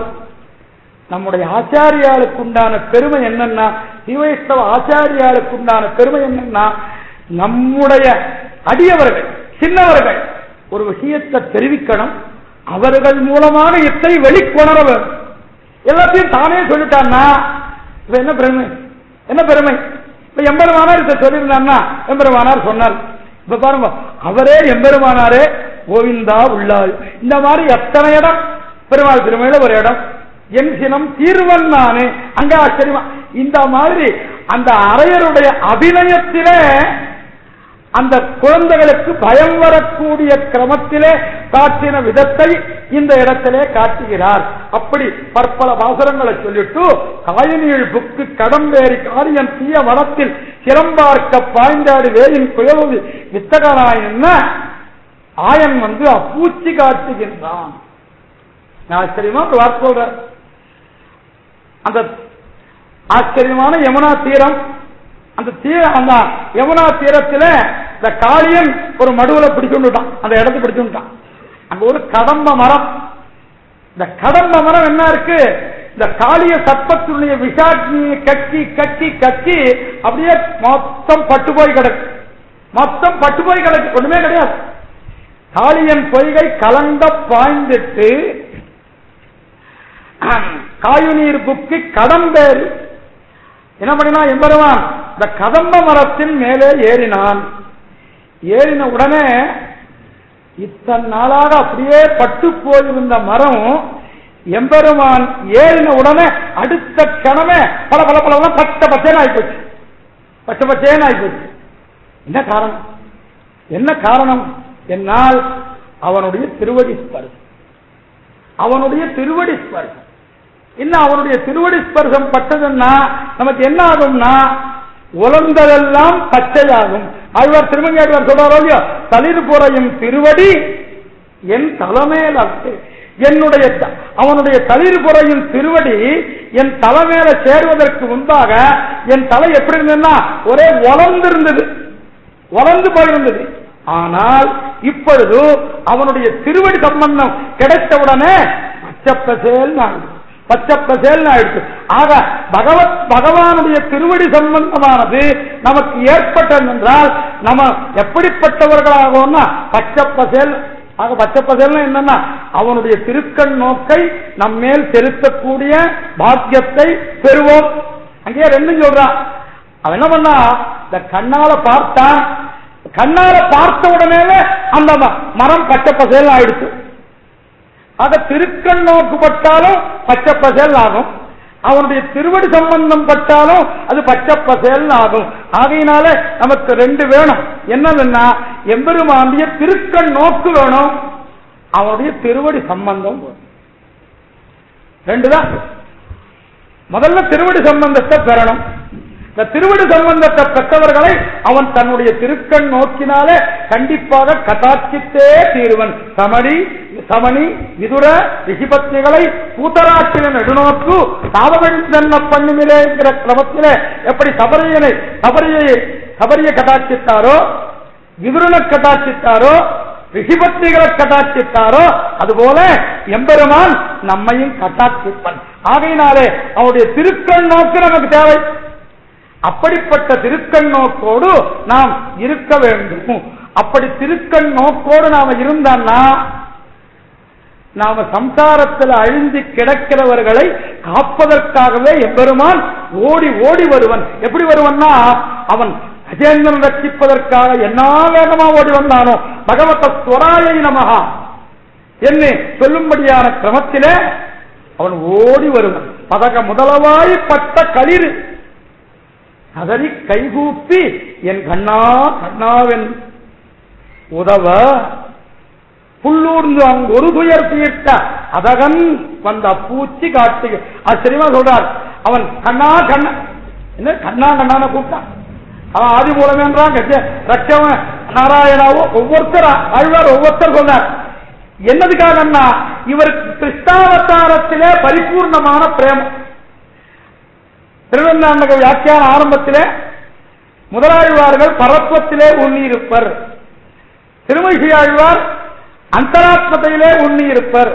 நம்முடைய ஆச்சாரியாளுக்கு உண்டான பெருமை என்னன்னா சிவைஷ்ணவ ஆச்சாரியாளுக்கு உண்டான பெருமை என்னன்னா நம்முடைய அடியவர்கள் சின்னவர்கள் ஒரு விஷயத்தை தெரிவிக்கணும் அவர்கள் மூலமான இத்தை வெளிக்கொணரவர். எல்லாத்தையும் தானே சொல்லிட்டான்னா இப்ப என்ன பெருமை? என்ன பெருமை? இப்ப எம்பெருமானார் இதை சொல்லியிருந்தான்னா எம்பெருமானார் சொன்னார் இப்ப பாருங்க அவரே எம்பெருமானாரே கோவிந்தா உள்ளாள் இந்த மாதிரி எத்தனை இடம்? பெருமாள் திருமையில ஒரு இடம். என் சினம் தீர்வன் நானே. அங்க ஆச்சரியமா இந்த மாதிரி அந்த அறையருடைய அபிநயத்திலே அந்த குழந்தைகளுக்கு பயம் வரக்கூடிய கிரமத்திலே காட்டின விதத்தை இந்த இடத்திலே காட்டுகிறார். அப்படி பற்பல வாசகங்களை சொல்லிட்டு காயநீள் புக்கு கடம்பேறி காரியம் தீய வனத்தில் சிறம்பார்க்க பாய்ந்தாடு வேயின் குயவு வித்தகனாய் ஆயன் வந்து அப்பூச்சி காட்டுகின்றான். ஆச்சரியமா ஒரு வார்த்தை சொல்ற? அந்த ஆச்சரியமான யமுனா தீரம் அந்த தீர அந்த யமுனா தீரத்தில் இந்த காளியன் ஒரு மடுவில் பிடிச்சுட்டான் அந்த இடத்து பிடிச்சுட்டான் அங்க ஒரு கடம்ப மரம். இந்த கடம்ப மரம் என்ன இருக்கு? இந்த காளிய சர்ப்பத்தினுடைய விஷாட்சியை கட்டி கட்டி கட்டி அப்படியே மொத்தம் பட்டு போய் கிடக்கு. மொத்தம் பட்டு போய் கிடக்கு. ஒண்ணுமே கிடையாது. காளியன் பொய்கை கலந்த பாய்ந்துட்டு காயுநீர் புக்கி கடம்பேறி. என்ன பண்ணினா எம்பெருமான்? இந்த கதம்ப மரத்தின் மேலே ஏறினான். ஏறின உடனே இத்தனை நாளாக அப்படியே பட்டு போயிருந்த மரம் எம்பெருமான் ஏறின உடனே அடுத்த கணமே பல பல பல பச்சை பச்சைன்னு ஆயிப்போச்சு. பச்சை பச்சைன்னு ஆயிப்போச்சு. என்ன காரணம்? என்ன காரணம்? என்னால் அவனுடைய திருவடி ஸ்பர்சம். அவனுடைய திருவடி ஸ்பர்சம். இன்னும் அவனுடைய திருவடி ஸ்பர்சம் பட்டதுன்னா நமக்கு என்ன ஆகும்னா உலர்ந்ததெல்லாம் பச்சையாகும். ஆழ்வார் திருமங்கேடுவார் சொல்றாரோ இல்லையோ தளிர்புறையும் திருவடி என் தலைமையில் அட்டு என்னுடைய அவனுடைய தளிர் புறையும் திருவடி என் தலைமையில சேருவதற்கு முன்பாக என் தலை எப்படி இருந்ததுன்னா ஒரே வளர்ந்திருந்தது. வளர்ந்து போயிருந்தது. ஆனால் இப்பொழுது அவனுடைய திருவடி சம்பந்தம் கிடைத்தவுடனே பச்சப்பசேல் பச்சை பசேல்னு ஆயிடுச்சு ஆக பகவத் பகவானுடைய திருவடி சம்பந்தமானது நமக்கு ஏற்பட்டது என்றால் நம்ம எப்படிப்பட்டவர்களாகவும்னா பச்சப்பசேல் ஆக பச்சப்பசேல்னா என்னன்னா அவனுடைய திருக்கண் நோக்கை நம்மேல் செலுத்தக்கூடிய பாக்கியத்தை பெறுவோம். அங்கேயே ரெண்டும் சொல்றான். அவன் என்ன பண்ணா இந்த கண்ணால பார்த்தான். கண்ணால பார்த்த உடனே அந்த மரம் பச்சை பசேல் ஆயிடுச்சு ஆக திருக்கண் நோக்கு பட்டாலும் பச்சை பசேல் ஆகும். அவனுடைய திருவடி சம்பந்தம் பட்டாலும் அது பச்சை பசேல் ஆகும். ஆகையினால நமக்கு ரெண்டு வேணும். என்னதுன்னா எம்பெருமாண்டிய திருக்கண் நோக்கு வேணும். அவனுடைய திருவடி சம்பந்தம் ரெண்டுதான். முதல்ல திருவடி சம்பந்தத்தை பெறணும். இந்த திருவிடு சம்பந்தத்தை பெற்றவர்களை அவன் தன்னுடைய திருக்கண் நோக்கினாலே கண்டிப்பாக கதாட்சித்தே தீர்வன். சமணி சமணி விதுர ரிஷிபத்திகளை கூத்தராட்சின நெடுநோக்கு சாவகந்தன்ன பண்ணுமிலே என்கிற கிரமத்திலே எப்படி சபரியனை சபரியை சபரிய கதாட்சித்தாரோ விதுரனை கதாட்சித்தாரோ ரிஷிபத்திகளை கட்டாட்சித்தாரோ அதுபோல எம்பெருமான் நம்மையும் கட்டாட்சிப்பன் ஆகையினாலே அவருடைய திருக்கண் நோக்கு நமக்கு தேவை. அப்படிப்பட்ட திருக்கண் நோக்கோடு நாம் இருக்க வேண்டும். அப்படி திருக்கண் நோக்கோடு நாம இருந்தோம்னா நாம சம்சாரத்தில் அழிந்து கிடக்கிறவர்களை காப்பதற்காகவே எம்பெருமான் ஓடி ஓடி வருவன். எப்படி வருவன்னா அவன் அஜேந்திரன் ரட்சிப்பதற்காக என்ன வேகமா ஓடி வந்தானோ பகவத ஸ்வராயை நமகா என்ன சொல்லும்படியான கிரமத்திலே அவன் ஓடி வருவன். பதக முதலவாய் பட்ட களிறு. அதனை கைகூப்பி என் கண்ணா கண்ணாவென் உதவ புல்லூர்ந்து அங்கு ஒரு துயர் தீர்த்த அதகன் வந்த பூச்சி காட்டு. ஆச்சரியமா சொல்றார் அவன் கண்ணா கண்ண என்ன கண்ணா கண்ணான கூப்பிட்டான். அவன் ஆதி மூலம் என்றான் கட்சி ரட்சவன் நாராயணாவோ ஒவ்வொருத்தர் ஆழ்வார் ஒவ்வொருத்தர் சொன்னார். என்னதுக்காகன்னா இவருக்கு கிருஷ்ணாவதாரத்திலே பரிபூர்ணமான பிரேமம். திருவண்ணாமக வியாக்கியான ஆரம்பத்திலே முதலாழ்வார்கள் பரத்வத்திலே உண்ணியிருப்பர். திருமகியாழ்வார் அந்தராத்மத்தையிலே உண்ணியிருப்பர்.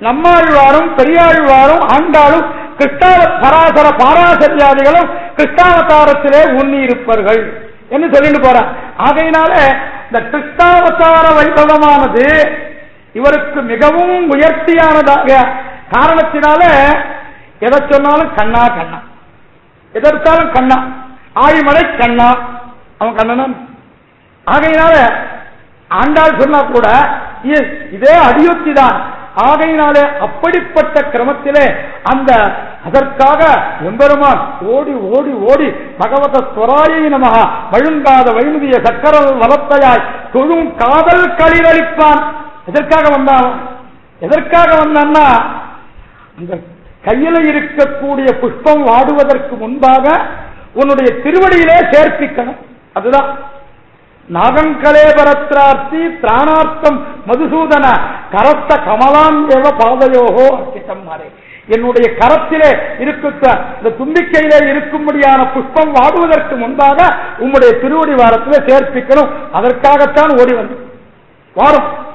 நம்மாழ்வாரும் பெரியாழ்வாரும் ஆண்டாளும் கிருஷ்ணாவ பராசர பாராசரியாதிகளும் கிருஷ்ணாவதாரத்திலே உண்ணியிருப்பர்கள் என்று சொல்லிட்டு போறார். ஆகையினால இந்த கிருஷ்ணாவதார வைபவமானது இவருக்கு மிகவும் உயர்த்தியானதாக காரணத்தினால எதை சொன்னாலும் கண்ணா கண்ணா. எதற்காலும் கண்ணா. ஆழிமலை கண்ணா. அவன் கண்ணனா? ஆகையினால ஆண்டாள் சொன்னா கூட இதே அடியுத்தி தான் ஆகையினாலே அப்படிப்பட்ட கிரமத்திலே அந்த அதற்காக எம்பெருமான் ஓடி ஓடி ஓடி பகவத ஸ்வராயை நமக வழுங்காத வைமுதிய சக்கர வளத்தையாய் தொழும் காதல் களிரளிப்பான். எதற்காக வந்தான் எதற்காக வந்தான்னா அந்த கையில இருக்கக்கூடிய புஷ்பம் வாடுவதற்கு முன்பாக உன்னுடைய திருவடியிலே சேர்ப்பிக்கணும். அதுதான். நாகங்கலேபரத்ரார்த்தி திராணார்த்தம் மதுசூதன கரத்த கமலாம் ஏவ பாதையோகோ அர்ச்சித்தம் மாறே. என்னுடைய கரத்திலே இருக்க இந்த தும்பிக்கையிலே இருக்கும்படியான புஷ்பம் வாடுவதற்கு முன்பாக உம்முடைய திருவடி வாரத்தில் சேர்ப்பிக்கணும். அதற்காகத்தான் ஓடி வந்து வாரம்.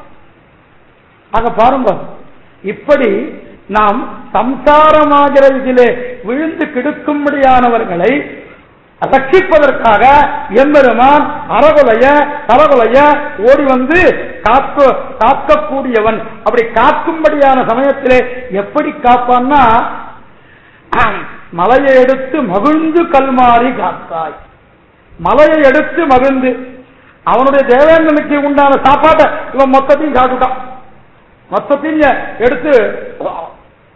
ஆக பாருங்க. இப்படி நாம் சம்சாரமாகிற இதிலே விழுந்து கிடுக்கும்படியானவர்களை ரட்சிப்பதற்காக எம்பெருமான் அறகுலைய தரகுலைய ஓடி வந்து காக்க காக்கக்கூடியவன். அப்படி காக்கும்படியான சமயத்திலே எப்படி காப்பான்னா மலையை எடுத்து மகிழ்ந்து கல்மாறி காத்தாய். மலையை எடுத்து மகிழ்ந்து அவனுடைய தேவேந்திரனுக்கு உண்டான சாப்பாட்டை இவன் மொத்தத்தையும் சாப்பிட்டான். மொத்தத்தையும் எடுத்து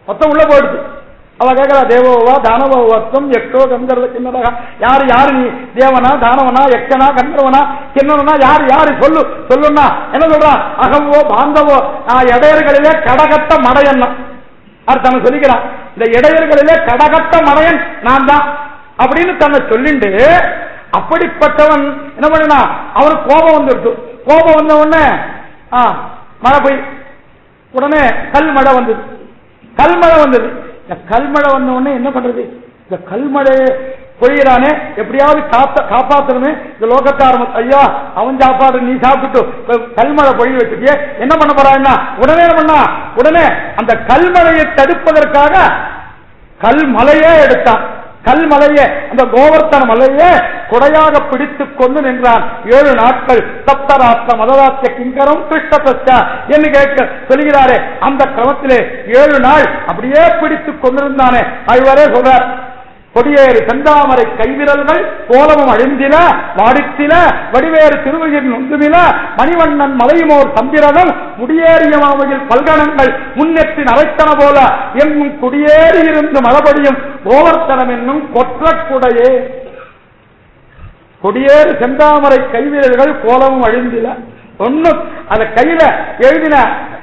மொத்தம் உள்ள போயிடுது அவ கேட்கிறா தேவோவா தானவத்தம் எக்கோ கந்தர்வ கிண்ணடகா யாரு யாரு நீ? தேவனா தானவனா எக்கனா கந்தர்வனா கிண்ணனா யாரு யாரு? சொல்லு சொல்லுன்னா என்ன சொல்றான் அகவோ பாந்தவோ நான் இடையர்களிலே கடகட்ட மடையன்னா அது தன்னை சொல்லிக்கிறான் இந்த இடையர்களிலே கடகட்ட மடையன் நான் தான். அப்படின்னு தன்னை சொல்லிண்டு அப்படிப்பட்டவன் என்ன பண்ணினா அவனுக்கு கோபம் வந்துருச்சு கோபம் வந்த உடனே ஆ, மழை போய் உடனே கல்மழை வந்தது. கல்மழை வந்தது. இந்த கல்மழை வந்த உடனே என்ன பண்றது? இந்த கல்மழை பொழியிறானே எப்படியாவது காப்ப காப்பாத்தணுமே. இந்த லோகத்தாரம் ஐயா அவன் சாப்பாடு நீ சாப்பிட்டு கல்மழை பொழிய வச்சுட்டியே. என்ன பண்ண போறான்னா உடனே என்ன பண்ணா? உடனே அந்த கல்மழையை தடுப்பதற்காக கல்மலையே எடுத்தான். கல்மலையே அந்த கோவர்த்தன மலைய கொடையாக பிடித்துக் கொண்டு நின்றான். ஏழு நாட்கள் சப்தராத்திர மதராத்திர கிங்கரம் கிருஷ்ணபஸ்டா என்று கேட்க சொல்கிறாரே அந்த கிரமத்திலே ஏழு நாள் அப்படியே பிடித்துக் கொண்டிருந்தானே. அழ்வரே சொல்றார் கொடியேறு செந்தாமரை கைவிரல்கள் கோலமும் அழிந்தில வாடித்தில வடிவேறு திருவையின் ஒன்றுமில மணிவண்ணன் மலையுமோர் சந்திரனும் முடியேறிய மாவையில் பல்கணங்கள் முன்னெற்றின் அரைத்தன போல எங்கும் குடியேறி இருந்து மலபடியும் கோவர்த்தனம் என்னும் கொற்றக்குடையே. கொடியேறு செந்தாமரை கைவீரர்கள் கோலமும் அழிந்தில. ஒண்ணு அந்த கையில எழுதின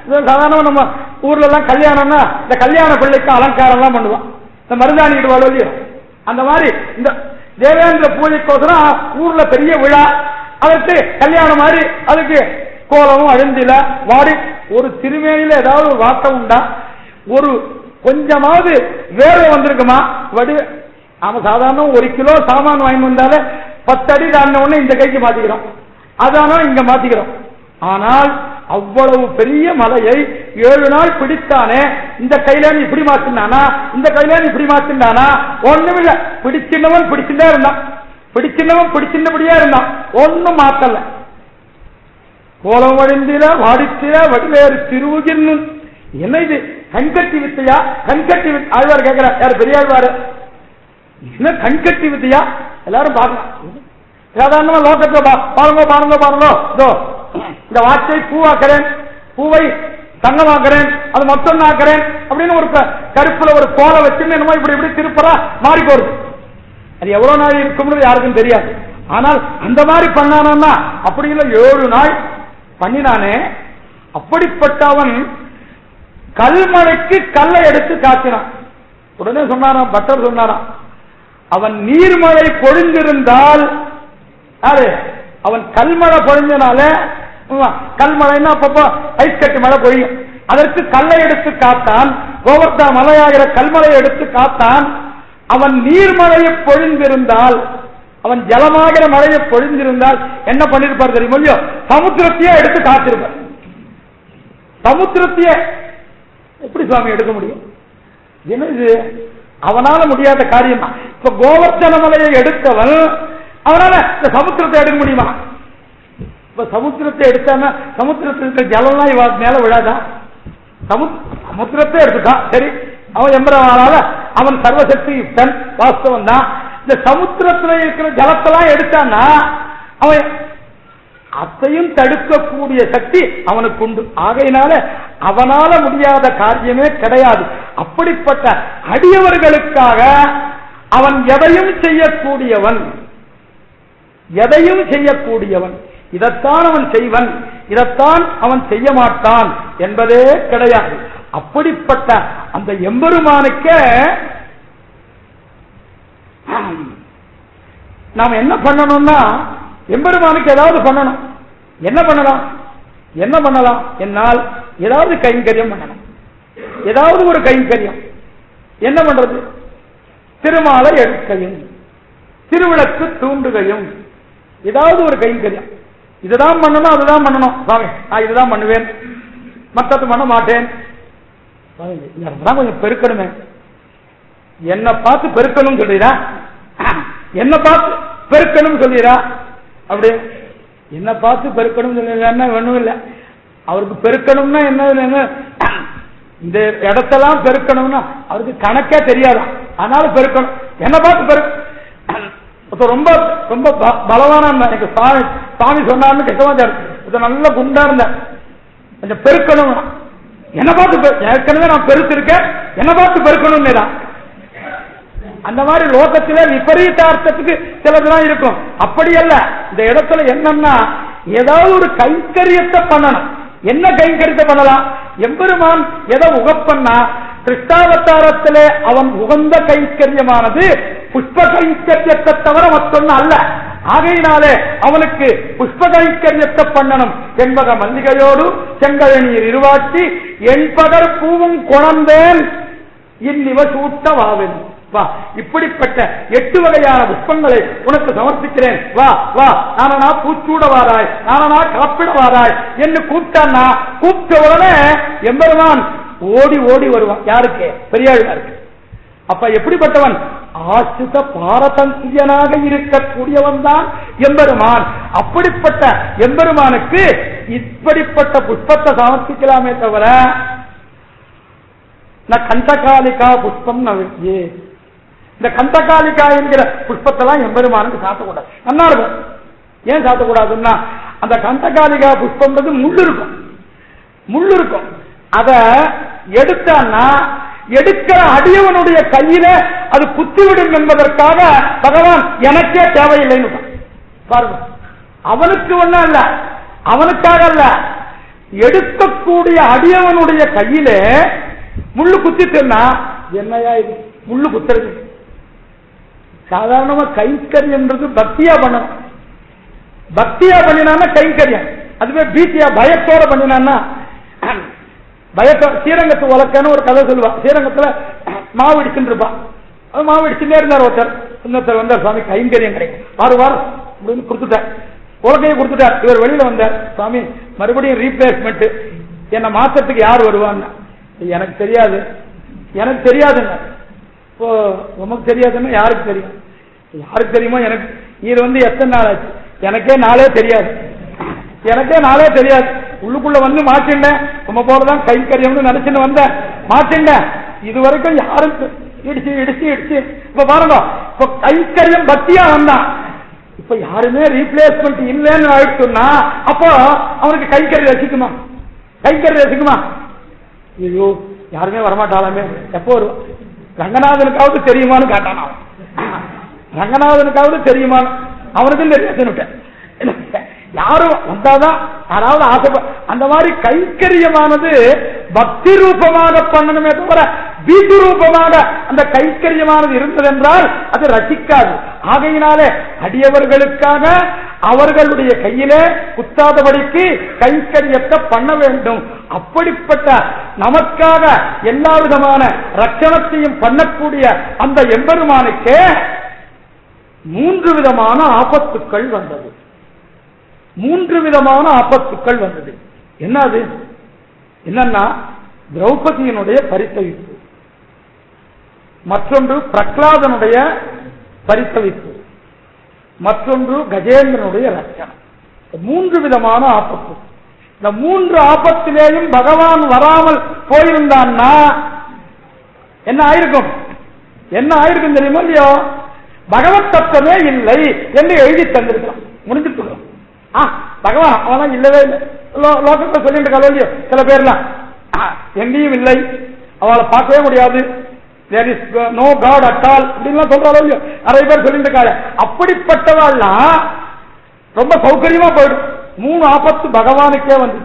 சாதாரண நம்ம ஊர்ல எல்லாம் கல்யாணம்னா இந்த கல்யாண பிள்ளைக்கு அலங்காரம் எல்லாம் பண்ணுவான். இந்த மருதாணி இடுவாள் இல்லையோ? அந்த மாதிரி இந்த தேவேந்திர பூஜைக்கோசரம் ஊர்ல பெரிய விழா. அதற்கு கல்யாணம் மாதிரி அதுக்கு கோலமும் அழிந்தில. வாடி ஒரு திருமேனியில ஏதாவது ஒரு வாக்கம் உண்டா? ஒரு கொஞ்சமாவது வேர்வை வந்திருக்குமா? வடி. அவன் சாதாரண ஒரு கிலோ சாமான் வாங்கி வந்தாலே பத்து அடி தாண்ட உடனே இந்த கைக்கு மாத்திக்கிறோம். அதானோ இங்க மாத்திக்கிறோம். ஆனால் அவ்வளவு பெரிய மலையை ஏழு நாள் பிடித்தானே இந்த கையில நீ இப்படி மாத்தினானா? இந்த கையில நீ இப்படி மாத்தினானா? ஒண்ணும் இல்ல. பிடிச்சின்னவன் பிடிச்சுட்டே இருந்தான். பிடிச்சின்னவன் பிடிச்சின்னபடியே இருந்தான். ஒண்ணும் மாத்தல. கோலம் வழிந்தில வாடித்தில வடிவேறு திருவுகின்னு என்ன இது? கண்கட்டி வித்தையா? கண்கட்டி வித் ஆழ்வார் கேட்கிறார். யார் பெரியாழ்வாரு? என்ன கண்கட்டி வித்தையா? எல்லாரும் பார்க்கலாம். சாதாரணமா லோகத்துல பா- பாருங்க பாருங்க பாருங்க. இதோ இந்த வார்த்தை பூவாக்குறேன். பூவை தங்கமாக்குறேன். அது மொத்தம் ஆக்குறேன். அப்படின்னு ஒரு கருப்புல ஒரு கோலை வச்சுன்னு என்னமோ இப்படி இப்படி திருப்பரா மாறி போறது. அது எவ்வளவு நாள் இருக்கும்னு யாருக்கும் தெரியாது. ஆனால் அந்த மாதிரி பண்ணானா அப்படி இல்லை ஏழு நாள் பண்ணினானே அப்படிப்பட்டவன் கல்மழைக்கு கல்லை எடுத்து காத்தினான். உடனே சொன்னாராம் பட்டர் சொன்னாராம் அவன் நீர்மழை பொழிந்திருந்தால் அவன் கல்மழை பொழிஞ்சனால கல்மழைன்னா அப்பப்போ ஐஸ் கட்டு மழை பொழியும். அதற்கு கல்லை எடுத்து காத்தான் கோவர்த்தா மலையாகிற கல்மலையை எடுத்து காத்தான் அவன் நீர்மழையை பொழிந்திருந்தால் அவன் ஜலமாகிற மழையை பொழிந்திருந்தால் என்ன பண்ணிருப்பார் தெரியுமோ சமுத்திரத்தையே எடுத்து காத்திருப்பார். சமுத்திரத்தையே எப்படி எடுக்க முடியும்? என்ன இது அவனால முடியாத காரியம்? இப்ப கோவர்த்தன மலையை எடுத்தவன் அவனால இந்த சமுத்திரத்தை எடுக்க முடியுமா? இப்ப சமுத்திரத்தை எடுத்தானா சமுத்திரத்தில் இருக்கிற ஜலம்லாம் இவ மேல விழாதா? சமுத் சமுத்திரத்தை எடுத்துட்டான் சரி. அவன் எம்பரவானால அவன் சர்வசக்தி யுக்தன் வாஸ்தவம் தான் இந்த சமுத்திரத்துல இருக்கிற ஜலத்தெல்லாம் எடுத்தான்னா அவன் அத்தையும் தடுக்கக்கூடிய சக்தி அவனுக்கு உண்டு ஆகையினால அவனால முடியாத காரியமே கிடையாது. அப்படிப்பட்ட அடியவர்களுக்காக அவன் எதையும் செய்யக்கூடியவன் எதையும் செய்யக்கூடியவன் இதைத்தான் அவன் செய்வன் இதைத்தான் அவன் செய்ய மாட்டான் என்பதே கிடையாது. அப்படிப்பட்ட அந்த எம்பெருமானுக்க நாம் என்ன பண்ணணும்னா எம்பெருமானுக்கு ஏதாவது பண்ணணும். என்ன பண்ணலாம்? என்ன பண்ணலாம்? என்னால் ஏதாவது கைங்கரியம் பண்ணணும். ஏதாவது ஒரு கைங்கரியம். என்ன பண்றது? திருமாலை எடுக்கையும் திருவிளக்கு தூண்டுகையும். ஏதாவது ஒரு கைங்கரியம். இதுதான் பண்ணணும் அதுதான் பண்ணணும். சுவாமி நான் இதுதான் பண்ணுவேன். மற்றது பண்ண மாட்டேன். கொஞ்சம் பெருக்கணுமே. என்ன பார்த்து பெருக்கணும் சொல்றீரா? என்ன பார்த்து பெருக்கணும் சொல்றீரா? அப்படி என்ன பார்த்து பெருக்கணும் சொல்றீங்கன்னா ஒன்றும் இல்லை. அவருக்கு பெருக்கணும்னா என்ன இந்த இடத்தெல்லாம் பெருக்கணும்னா அவருக்கு கணக்கே தெரியாதான் அதனால பெருக்கணும். என்ன பார்த்து பெருக்கு ரொம்ப ரொம்ப ப- எனக்கு சாமி சாமி சொன்னார்னு கெட்டவா இது நல்ல குண்டா இருந்த கொஞ்சம் பெருக்கணும் என்ன பார்த்து பெரு- ஏற்கனவே நான் பெருத்திருக்கேன். என்ன பார்த்து பெருக்கணும் அந்த மாதிரி லோகத்தில விபரீதார்த்தத்துக்கு சிலதுலாம் இருக்கும். அப்படி அல்ல இந்த இடத்துல என்னன்னா ஏதாவது ஒரு கைங்கரியத்தை பண்ணணும். என்ன கைங்கரியத்தை பண்ணலாம்? எம்பெருமான் எதை உகப்பண்ணா கிருஷ்ணாவதாரத்திலே அவன் உகந்த கைங்கரியமானது புஷ்ப கைங்கரியத்தை தவிர மற்றொன்னு அல்ல. ஆகையினாலே அவனுக்கு புஷ்ப கைங்கரியத்தை பண்ணணும். என்பத மல்லிகையோடு செங்கழநீர் இருவாட்டி என்பதர் பூவும் குழந்தேன். இன்னிவ வா இப்படிப்பட்ட எட்டு வகையான புஷ்பங்களை உனக்கு சமர்ப்பிக்கிறேன். வா வா நானா பூச்சூட வாராய் நானா காப்பிட வாராய் என்று கூப்பிட்டான்னா கூப்பிட்ட உடனே எம்பெருமான் ஓடி ஓடி வருவான். யாருக்கு? பெரியாழ்வாருக்கு. அப்ப எப்படிப்பட்டவன்? ஆசிரித பாரதந்தியனாக இருக்கக்கூடியவன் தான் எம்பெருமான். அப்படிப்பட்ட எம்பெருமானுக்கு இப்படிப்பட்ட புஷ்பத்தை சமர்ப்பிக்கலாமே தவிர நான் கண்டகாலிகா புஷ்பம் நவியே இந்த கந்தகாலிக்கா என்கிற புஷ்பத்தெல்லாம் எம்பெருமானுக்கு சாத்தக்கூடாது. நல்லா இருக்கும் ஏன் சாத்தக்கூடாதுன்னா அந்த கந்தகாலிகா புஷ்பம்ன்றது முள் இருக்கும் முள்ளு இருக்கும் அத எடுத்தான்னா எடுக்கிற அடியவனுடைய கையில அது குத்திவிடும் என்பதற்காக பகவான் எனக்கே தேவையில்லைன்னு பாருங்க. அவனுக்கு ஒண்ணும் அல்ல. அவனுக்காக அல்ல. எடுக்கக்கூடிய அடியவனுடைய கையில முள்ளு குத்திட்டுன்னா என்னையா இது? முள்ளு குத்துறது. சாதாரணமா கைங்கரியம்ன்றது பக்தியா பண்ணணும். பக்தியா பண்ணினான்னா கைங்கரியம் அதுவே பீத்தியா பயத்தோட பண்ணினான்னா பயத்தோ ஸ்ரீரங்கத்து உலக்கன்னு ஒரு கதை சொல்லுவா. ஸ்ரீரங்கத்துல மாவு இடிச்சுட்டு இருப்பான் அது மாவு இடிச்சுட்டே இருந்தார் ஒருத்தர். இன்னொருத்தர் வந்தார் சுவாமி கைங்கரியம் கிடைக்கும் வாரு வாரம் அப்படின்னு கொடுத்துட்டார். உலகையை கொடுத்துட்டார். இவர் வெளியில வந்தார். சுவாமி மறுபடியும் ரீப்ளேஸ்மெண்ட் என்ன மாசத்துக்கு யார் வருவான்னு? எனக்கு தெரியாது. எனக்கு தெரியாதுங்க. இப்போ உமக்கு தெரியாதுன்னா யாருக்கு தெரியும்? யாருக்கு தெரியுமோ எனக்கு. இது வந்து எத்தனை நாள் ஆச்சு? எனக்கே நாளே தெரியாது. எனக்கே நாளே தெரியாது. உள்ளுக்குள்ள வந்து மாட்டிண்டேன் நம்ம போலதான் கை கரியம்னு நினைச்சுன்னு வந்தேன். மாட்டிண்டேன் இது வரைக்கும் யாரும் இடிச்சு இடிச்சு இடிச்சு. இப்ப பாருங்க. இப்ப கைக்கரியம் பக்தியா வந்தான் இப்ப யாருமே ரீப்ளேஸ்மெண்ட் இல்லைன்னு ஆயிடுச்சுன்னா அப்போ அவனுக்கு கைக்கறி ரசிக்குமா? கைக்கறி ரசிக்குமா? ஐயோ யாருமே வரமாட்டாளாமே. எப்போ வருவா? ரங்கநாதனுக்காவது தெரியுமான்னு கேட்டான்? அவன் ரங்கநாதனுக்காவது தெரியுமான்னு? அவனுக்கும் தெரியாது யாரும் வந்தாதான் யாராவது ஆசைப்ப அந்த மாதிரி கைக்கரியமானது பக்தி ரூபமாக பண்ணணுமே தவிர வீட்டு ரூபமாக அந்த கைக்கரியமானது இருந்ததென்றால் அது ரசிக்காது. ஆகையினாலே அடியவர்களுக்காக அவர்களுடைய கையிலே குத்தாதபடிக்கு கைக்கரியத்தை பண்ண வேண்டும். அப்படிப்பட்ட நமக்காக எல்லா விதமான ரட்சணத்தையும் பண்ணக்கூடிய அந்த எம்பெருமானுக்கே மூன்று விதமான ஆபத்துக்கள் வந்தது. மூன்று விதமான ஆபத்துக்கள் வந்தது. என்னது? என்னன்னா திரௌபதியினுடைய பரித்தவிப்பு. மற்றொன்று பிரகலாதனுடைய பரிசவிப்பு. மற்றொன்று கஜேந்திரனுடைய ரட்சணம். மூன்று விதமான ஆபத்து. இந்த மூன்று ஆபத்திலேயும் பகவான் வராமல் போயிருந்தான்னா என்ன ஆயிருக்கும்? என்ன ஆயிருக்கும் தெரியுமா இல்லையோ? பகவத் தத்துவமே இல்லை என்று எழுதி தந்திருக்கலாம் முடிஞ்சிட்டு ஆ பகவான் அவனா இல்லவே இல்லை. லோ- சொல்லிட்டு இருக்காளோ இல்லையோ? சில பேர்லாம் ஆ, எங்கேயும் இல்லை. அவளை பார்க்கவே முடியாது. There is no god at all அப்படின்லாம் சொல்றாளோ இல்லையோ? நிறைய பேர் சொல்லிட்டு இருக்காங்க அப்படிப்பட்டவாள்லாம் ரொம்ப சௌகரியமா போயிடும். மூணு ஆபத்து பகவானுக்கே வந்து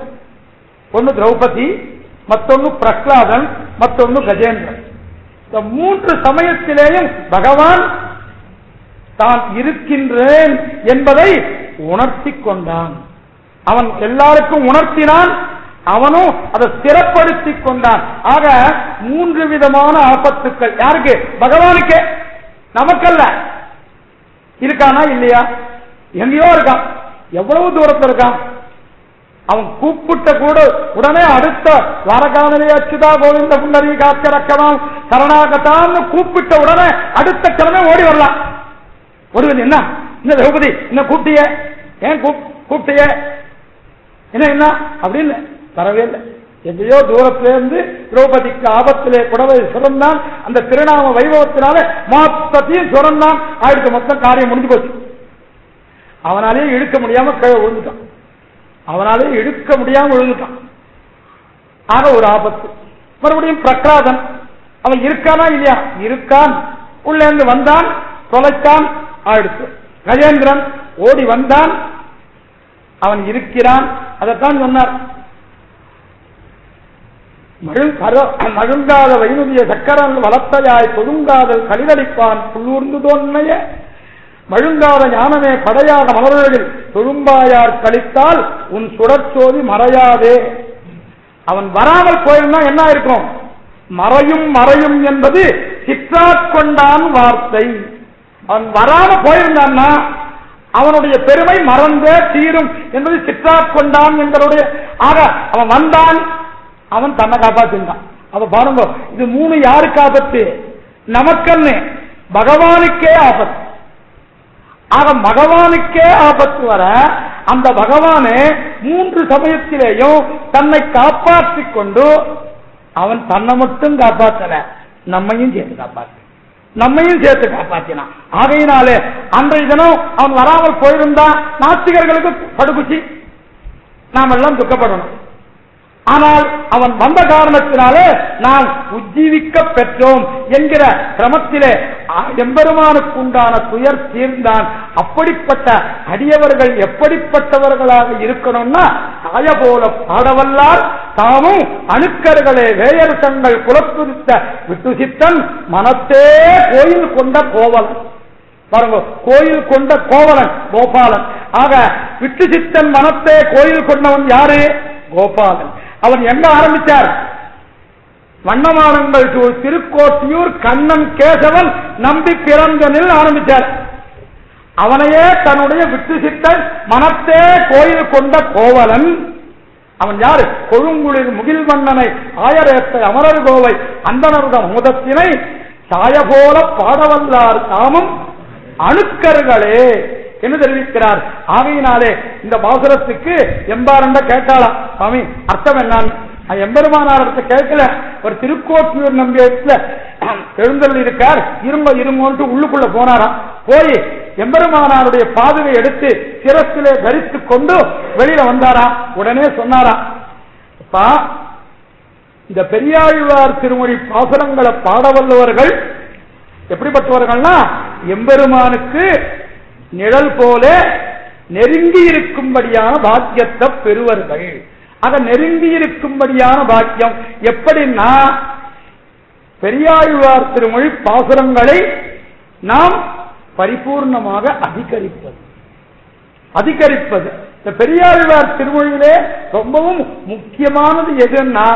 ஒன்னு திரௌபதி மத்தொன்னு பிரகலாதன் மத்தொன்னு கஜேந்திரன். இந்த மூன்று சமயத்திலேயும் பகவான் தான் இருக்கின்றேன் என்பதை உணர்த்தி கொண்டான். அவன் எல்லாருக்கும் உணர்த்தினான். அவனும் அதை ஸ்திரப்படுத்தி கொண்டான். ஆக மூன்று விதமான ஆபத்துக்கள். யாருக்கு? பகவானுக்கு. நமக்கல்ல. இருக்கானா இல்லையா? எங்கேயோ இருக்கான். எவ்வளவு தூரத்தில் இருக்கான்? அவன் கூப்பிட்ட கூட உடனே அடுத்த வாரகானலே அச்சுதா கோவிந்த புண்டரி காக்க ரக்கமாம் சரணாகத்தான்னு கூப்பிட்ட உடனே அடுத்த கிழமை ஓடி வரலாம். ஒருவன் என்ன? இந்த திரௌபதி என்ன கூப்பிட்டிய? ஏன் கூப்பிட்டிய? என்ன என்ன? அப்படின்னு வரவே இல்லை எங்கேயோ தூரத்துல இருந்து திரௌபதிக்கு ஆபத்திலே புடவை சுரந்தான். அந்த திருநாம வைபவத்தினால மாத்தத்தையும் சுரந்தான். ஆயிடுச்சு மொத்தம் காரியம் முடிஞ்சு போச்சு. அவனாலே இழுக்க முடியாம விழுந்துட்டான். அவனாலே இழுக்க முடியாம விழுந்துட்டான். ஆக ஒரு ஆபத்து. மறுபடியும் பிரகலாதன் அவன் இருக்கானா இல்லையா? இருக்கான். உள்ள இருந்து வந்தான் தொலைத்தான். ஆயிடுச்சு கஜேந்திரன் ஓடி வந்தான். அவன் இருக்கிறான். அதைத்தான் சொன்னார். மழுங்காத வைனுதிய சக்கரன் வளர்த்தையாய் தொழுங்காதல் கலிதளிப்பான் புல்லூர்ந்து தோன்மைய. மழுங்காத ஞானமே படையாக மலர்களில் தொழும்பாயார் கழித்தால் உன் சுடச்சோதி மறையாதே. அவன் வராமல் போயிருந்தா என்ன இருக்கும் மறையும் மறையும் என்பது சிற்றாட்கொண்டான் வார்த்தை. அவன் வராம போயிருந்தான்னா அவனுடைய பெருமை மறந்தே தீரும் என்பது சிற்றாட்கொண்டான் என்பதுடைய ஆக அவன் வந்தான் அவன் தன்னை காப்பாற்றினான் அப்ப பாருங்க இது மூணு யாருக்கு ஆபத்து? நமக்கன்னு? பகவானுக்கே ஆபத்து. ஆக பகவானுக்கே ஆபத்து வர அந்த பகவானு மூன்று சமயத்திலேயும் தன்னை காப்பாற்றி கொண்டு அவன் தன்னை மட்டும் காப்பாற்றல நம்மையும் சேர்த்து காப்பாற்ற நம்மையும் சேர்த்து காப்பாற்றினான் ஆகையினாலே அன்றைய தினம் அவன் வராமல் போயிருந்தா நாத்திகர்களுக்கு படுகுச்சி நாம் எல்லாம் துக்கப்படணும். ஆனால் அவன் வந்த காரணத்தினாலே நாம் உஜ்ஜீவிக்க பெற்றோம் என்கிற கிரமத்திலே ஆ- எம்பெருமானுக்கு உண்டான துயர் தீர்ந்தான். அப்படிப்பட்ட அடியவர்கள் எப்படிப்பட்டவர்களாக இருக்கணும்னா தாய போல பாடவல்லால் தாமும் அணுக்கர்களே வேயர் தங்கள் குலத்துரித்த விட்டுசித்தன் மனத்தே கோயில் கொண்ட கோவலன். பாருங்க கோயில் கொண்ட கோவலன் கோபாலன். ஆக விட்டு சித்தன் மனத்தே கோயில் கொண்டவன் யாரு? கோபாலன். அவன் எங்க ஆரம்பித்தார் வண்ணமானங்கள் திருக்கோட்டியூர் கண்ணன் கேசவன் நம்பி பிறந்தனில் ஆரம்பித்தார் அவனையே தன்னுடைய விட்டு சித்தன் மனத்தே கோயில் கொண்ட கோவலன். அவன் யாரு? கொழுங்குளிர் முகில் மன்னனை அமரர் கோவை அந்தனருடன் முதத்தினை சாயபோல பாடவல்லார் தாமும் அணுக்கர்களே. என்று தெரிவிக்கிறார். ஆகையினாலே இந்த பாசுரத்துக்கு எம்பாரண்ட கேட்டாளாம். சுவாமி அர்த்தம் என்னன்னு? நான் எம்பெருமானாரத்தை கேட்கல. ஒரு திருக்கோட்டியூர் நம்பியத்துல எழுந்தல் இருக்கார். இரும்ப இருங்கோன்ட்டு உள்ளுக்குள்ள போனாராம். போய் எம்பெருமானாருடைய பாதுகை எடுத்து சிரத்திலே தரித்து கொண்டு வெளியில வந்தாரா உடனே சொன்னாரா அப்பா இந்த பெரியாழ்வார் திருமொழி பாசுரங்களை பாட வல்லவர்கள் எப்படிப்பட்டவர்கள்னா எம்பெருமானுக்கு நிழல் போல நெருங்கி இருக்கும்படியான பாக்கியத்தை பெறுவர்கள். ஆக நெருங்கி இருக்கும்படியான பாக்கியம் எப்படின்னா பெரியாழ்வார் திருமொழி பாசுரங்களை நாம் பரிபூர்ணமாக அதிகரிப்பது. அதிகரிப்பது. இந்த பெரியாழ்வார் திருமொழியிலே ரொம்பவும் முக்கியமானது எதுன்னா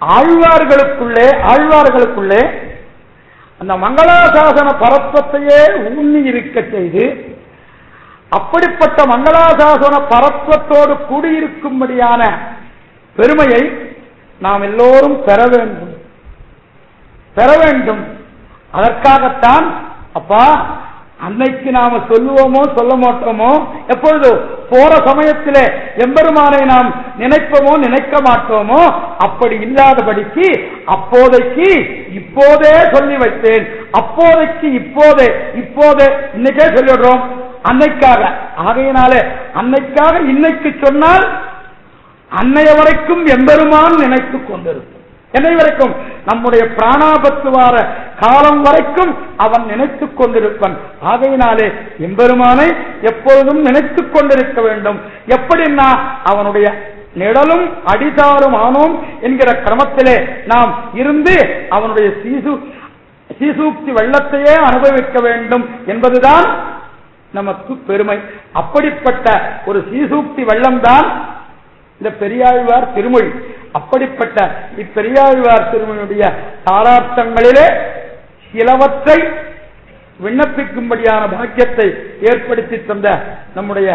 ஆழ்வார்களுக்குள்ளே ஆழ்வார்களுக்குள்ளே அந்த மங்களாசாசன பரத்வத்தையே ஊன்னி இருக்க செய்து அப்படிப்பட்ட மங்களாசாசன பரத்வத்தோடு கூடியிருக்கும்படியான பெருமையை நாம் எல்லோரும் பெற வேண்டும். பெற வேண்டும். அதற்காகத்தான் அப்பா அன்னைக்கு நாம சொல்லுவோமோ சொல்ல மாட்டோமோ எப்பொழுது போற சமயத்திலே எம்பெருமானை நாம் நினைப்போமோ நினைக்க மாட்டோமோ அப்படி இல்லாதபடிக்கு அப்போதைக்கு இப்போதே சொல்லி வைத்தேன். அப்போதைக்கு இப்போதே இப்போதே இன்னைக்கே சொல்லிடுறோம். அன்னைக்காக. ஆகையினாலே அன்னைக்காக இன்னைக்கு சொன்னால் அன்னைய வரைக்கும் எம்பெருமான் நினைத்துக் கொண்டிருக்கும். என்னை வரைக்கும் நம்முடைய பிராணாபத்து வார காலம் வரைக்கும் அவன் நினைத்துக் கொண்டிருப்பன். ஆகையினாலே எம்பெருமானை எப்பொழுதும் நினைத்துக் கொண்டிருக்க வேண்டும். எப்படின்னா அவனுடைய நிழலும் அடிதாரும் ஆனோம் என்கிற கிரமத்திலே நாம் இருந்து அவனுடைய சீசு சீசூக்தி வெள்ளத்தையே அனுபவிக்க வேண்டும் என்பதுதான் நமக்கு பெருமை. அப்படிப்பட்ட ஒரு சீசூக்தி வெள்ளம்தான் இந்த பெரியாழ்வார் திருமொழி. அப்படிப்பட்ட இப்பெரியாழ்வார் திருமொழியுடைய தாராட்டங்களிலே சிலவற்றை விண்ணப்பிக்கும்படியான பாக்கியத்தை ஏற்படுத்தி தந்த நம்முடைய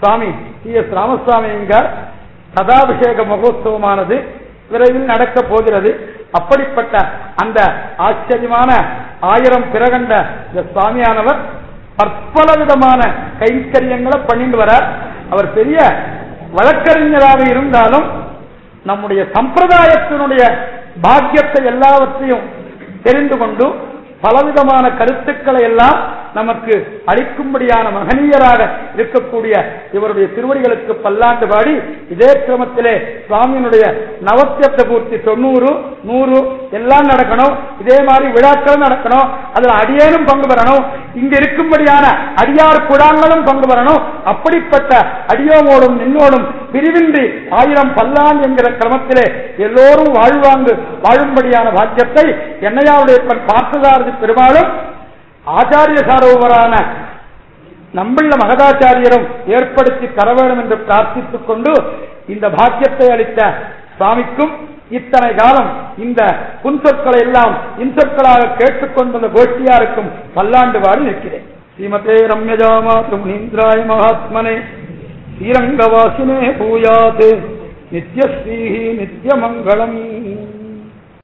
சுவாமி டி எஸ் ராமசுவாமி என்கார் கதாபிஷேக மகோத்சவமானது விரைவில் நடக்க போகிறது. அப்படிப்பட்ட அந்த ஆச்சரியமான ஆயிரம் பிறகண்ட இந்த சுவாமியானவர் பற்பல விதமான கைங்கரியங்களை பண்ணிட்டு வர அவர் பெரிய வழக்கறிஞராக இருந்தாலும் நம்முடைய சம்பிரதாயத்தினுடைய பாக்கியத்தை எல்லாவற்றையும் தெரிந்து கொண்டு பலவிதமான கருத்துக்களை எல்லாம் நமக்கு அளிக்கும்படியான மகனீயராக இருக்கக்கூடிய இவருடைய திருவடிகளுக்கு பல்லாண்டு பாடி இதே கிரமத்திலே சுவாமியினுடைய நவத்தியத்த பூர்த்தி தொண்ணூறு நூறு எல்லாம் நடக்கணும். இதே மாதிரி விழாக்களும் நடக்கணும். அதுல அடியேனும் பங்கு பெறணும். இங்க இருக்கும்படியான அடியார் குழாங்களும் பங்கு பெறணும். அப்படிப்பட்ட அடியோமோடும் நின்னோடும் பிரிவின்றி ஆயிரம் பல்லாண்டு என்கிற கிரமத்திலே எல்லோரும் வாழ்வாங்கு வாழும்படியான பாக்கியத்தை என்னையாவுடைய பார்த்ததாரதி பெருமாளும் ஆச்சாரிய சாரோவரான நம்பிள்ள மகதாச்சாரியரும் ஏற்படுத்தி தர வேண்டும் என்று பிரார்த்தித்துக் கொண்டு இந்த பாக்கியத்தை அளித்த சுவாமிக்கும் இத்தனை காலம் இந்த புன்சொற்களை எல்லாம் இன்சொற்களாக கேட்டுக்கொண்டுள்ள கோஷ்டியாருக்கும் பல்லாண்டு வாடி நிற்கிறேன். ஸ்ரீமதே ரம்யஜாமா முனீந்திராய மகாத்மனே ஸ்ரீரங்கவாசினே பூயாத் நித்யஸ்ரீ நித்யமங்கலம்.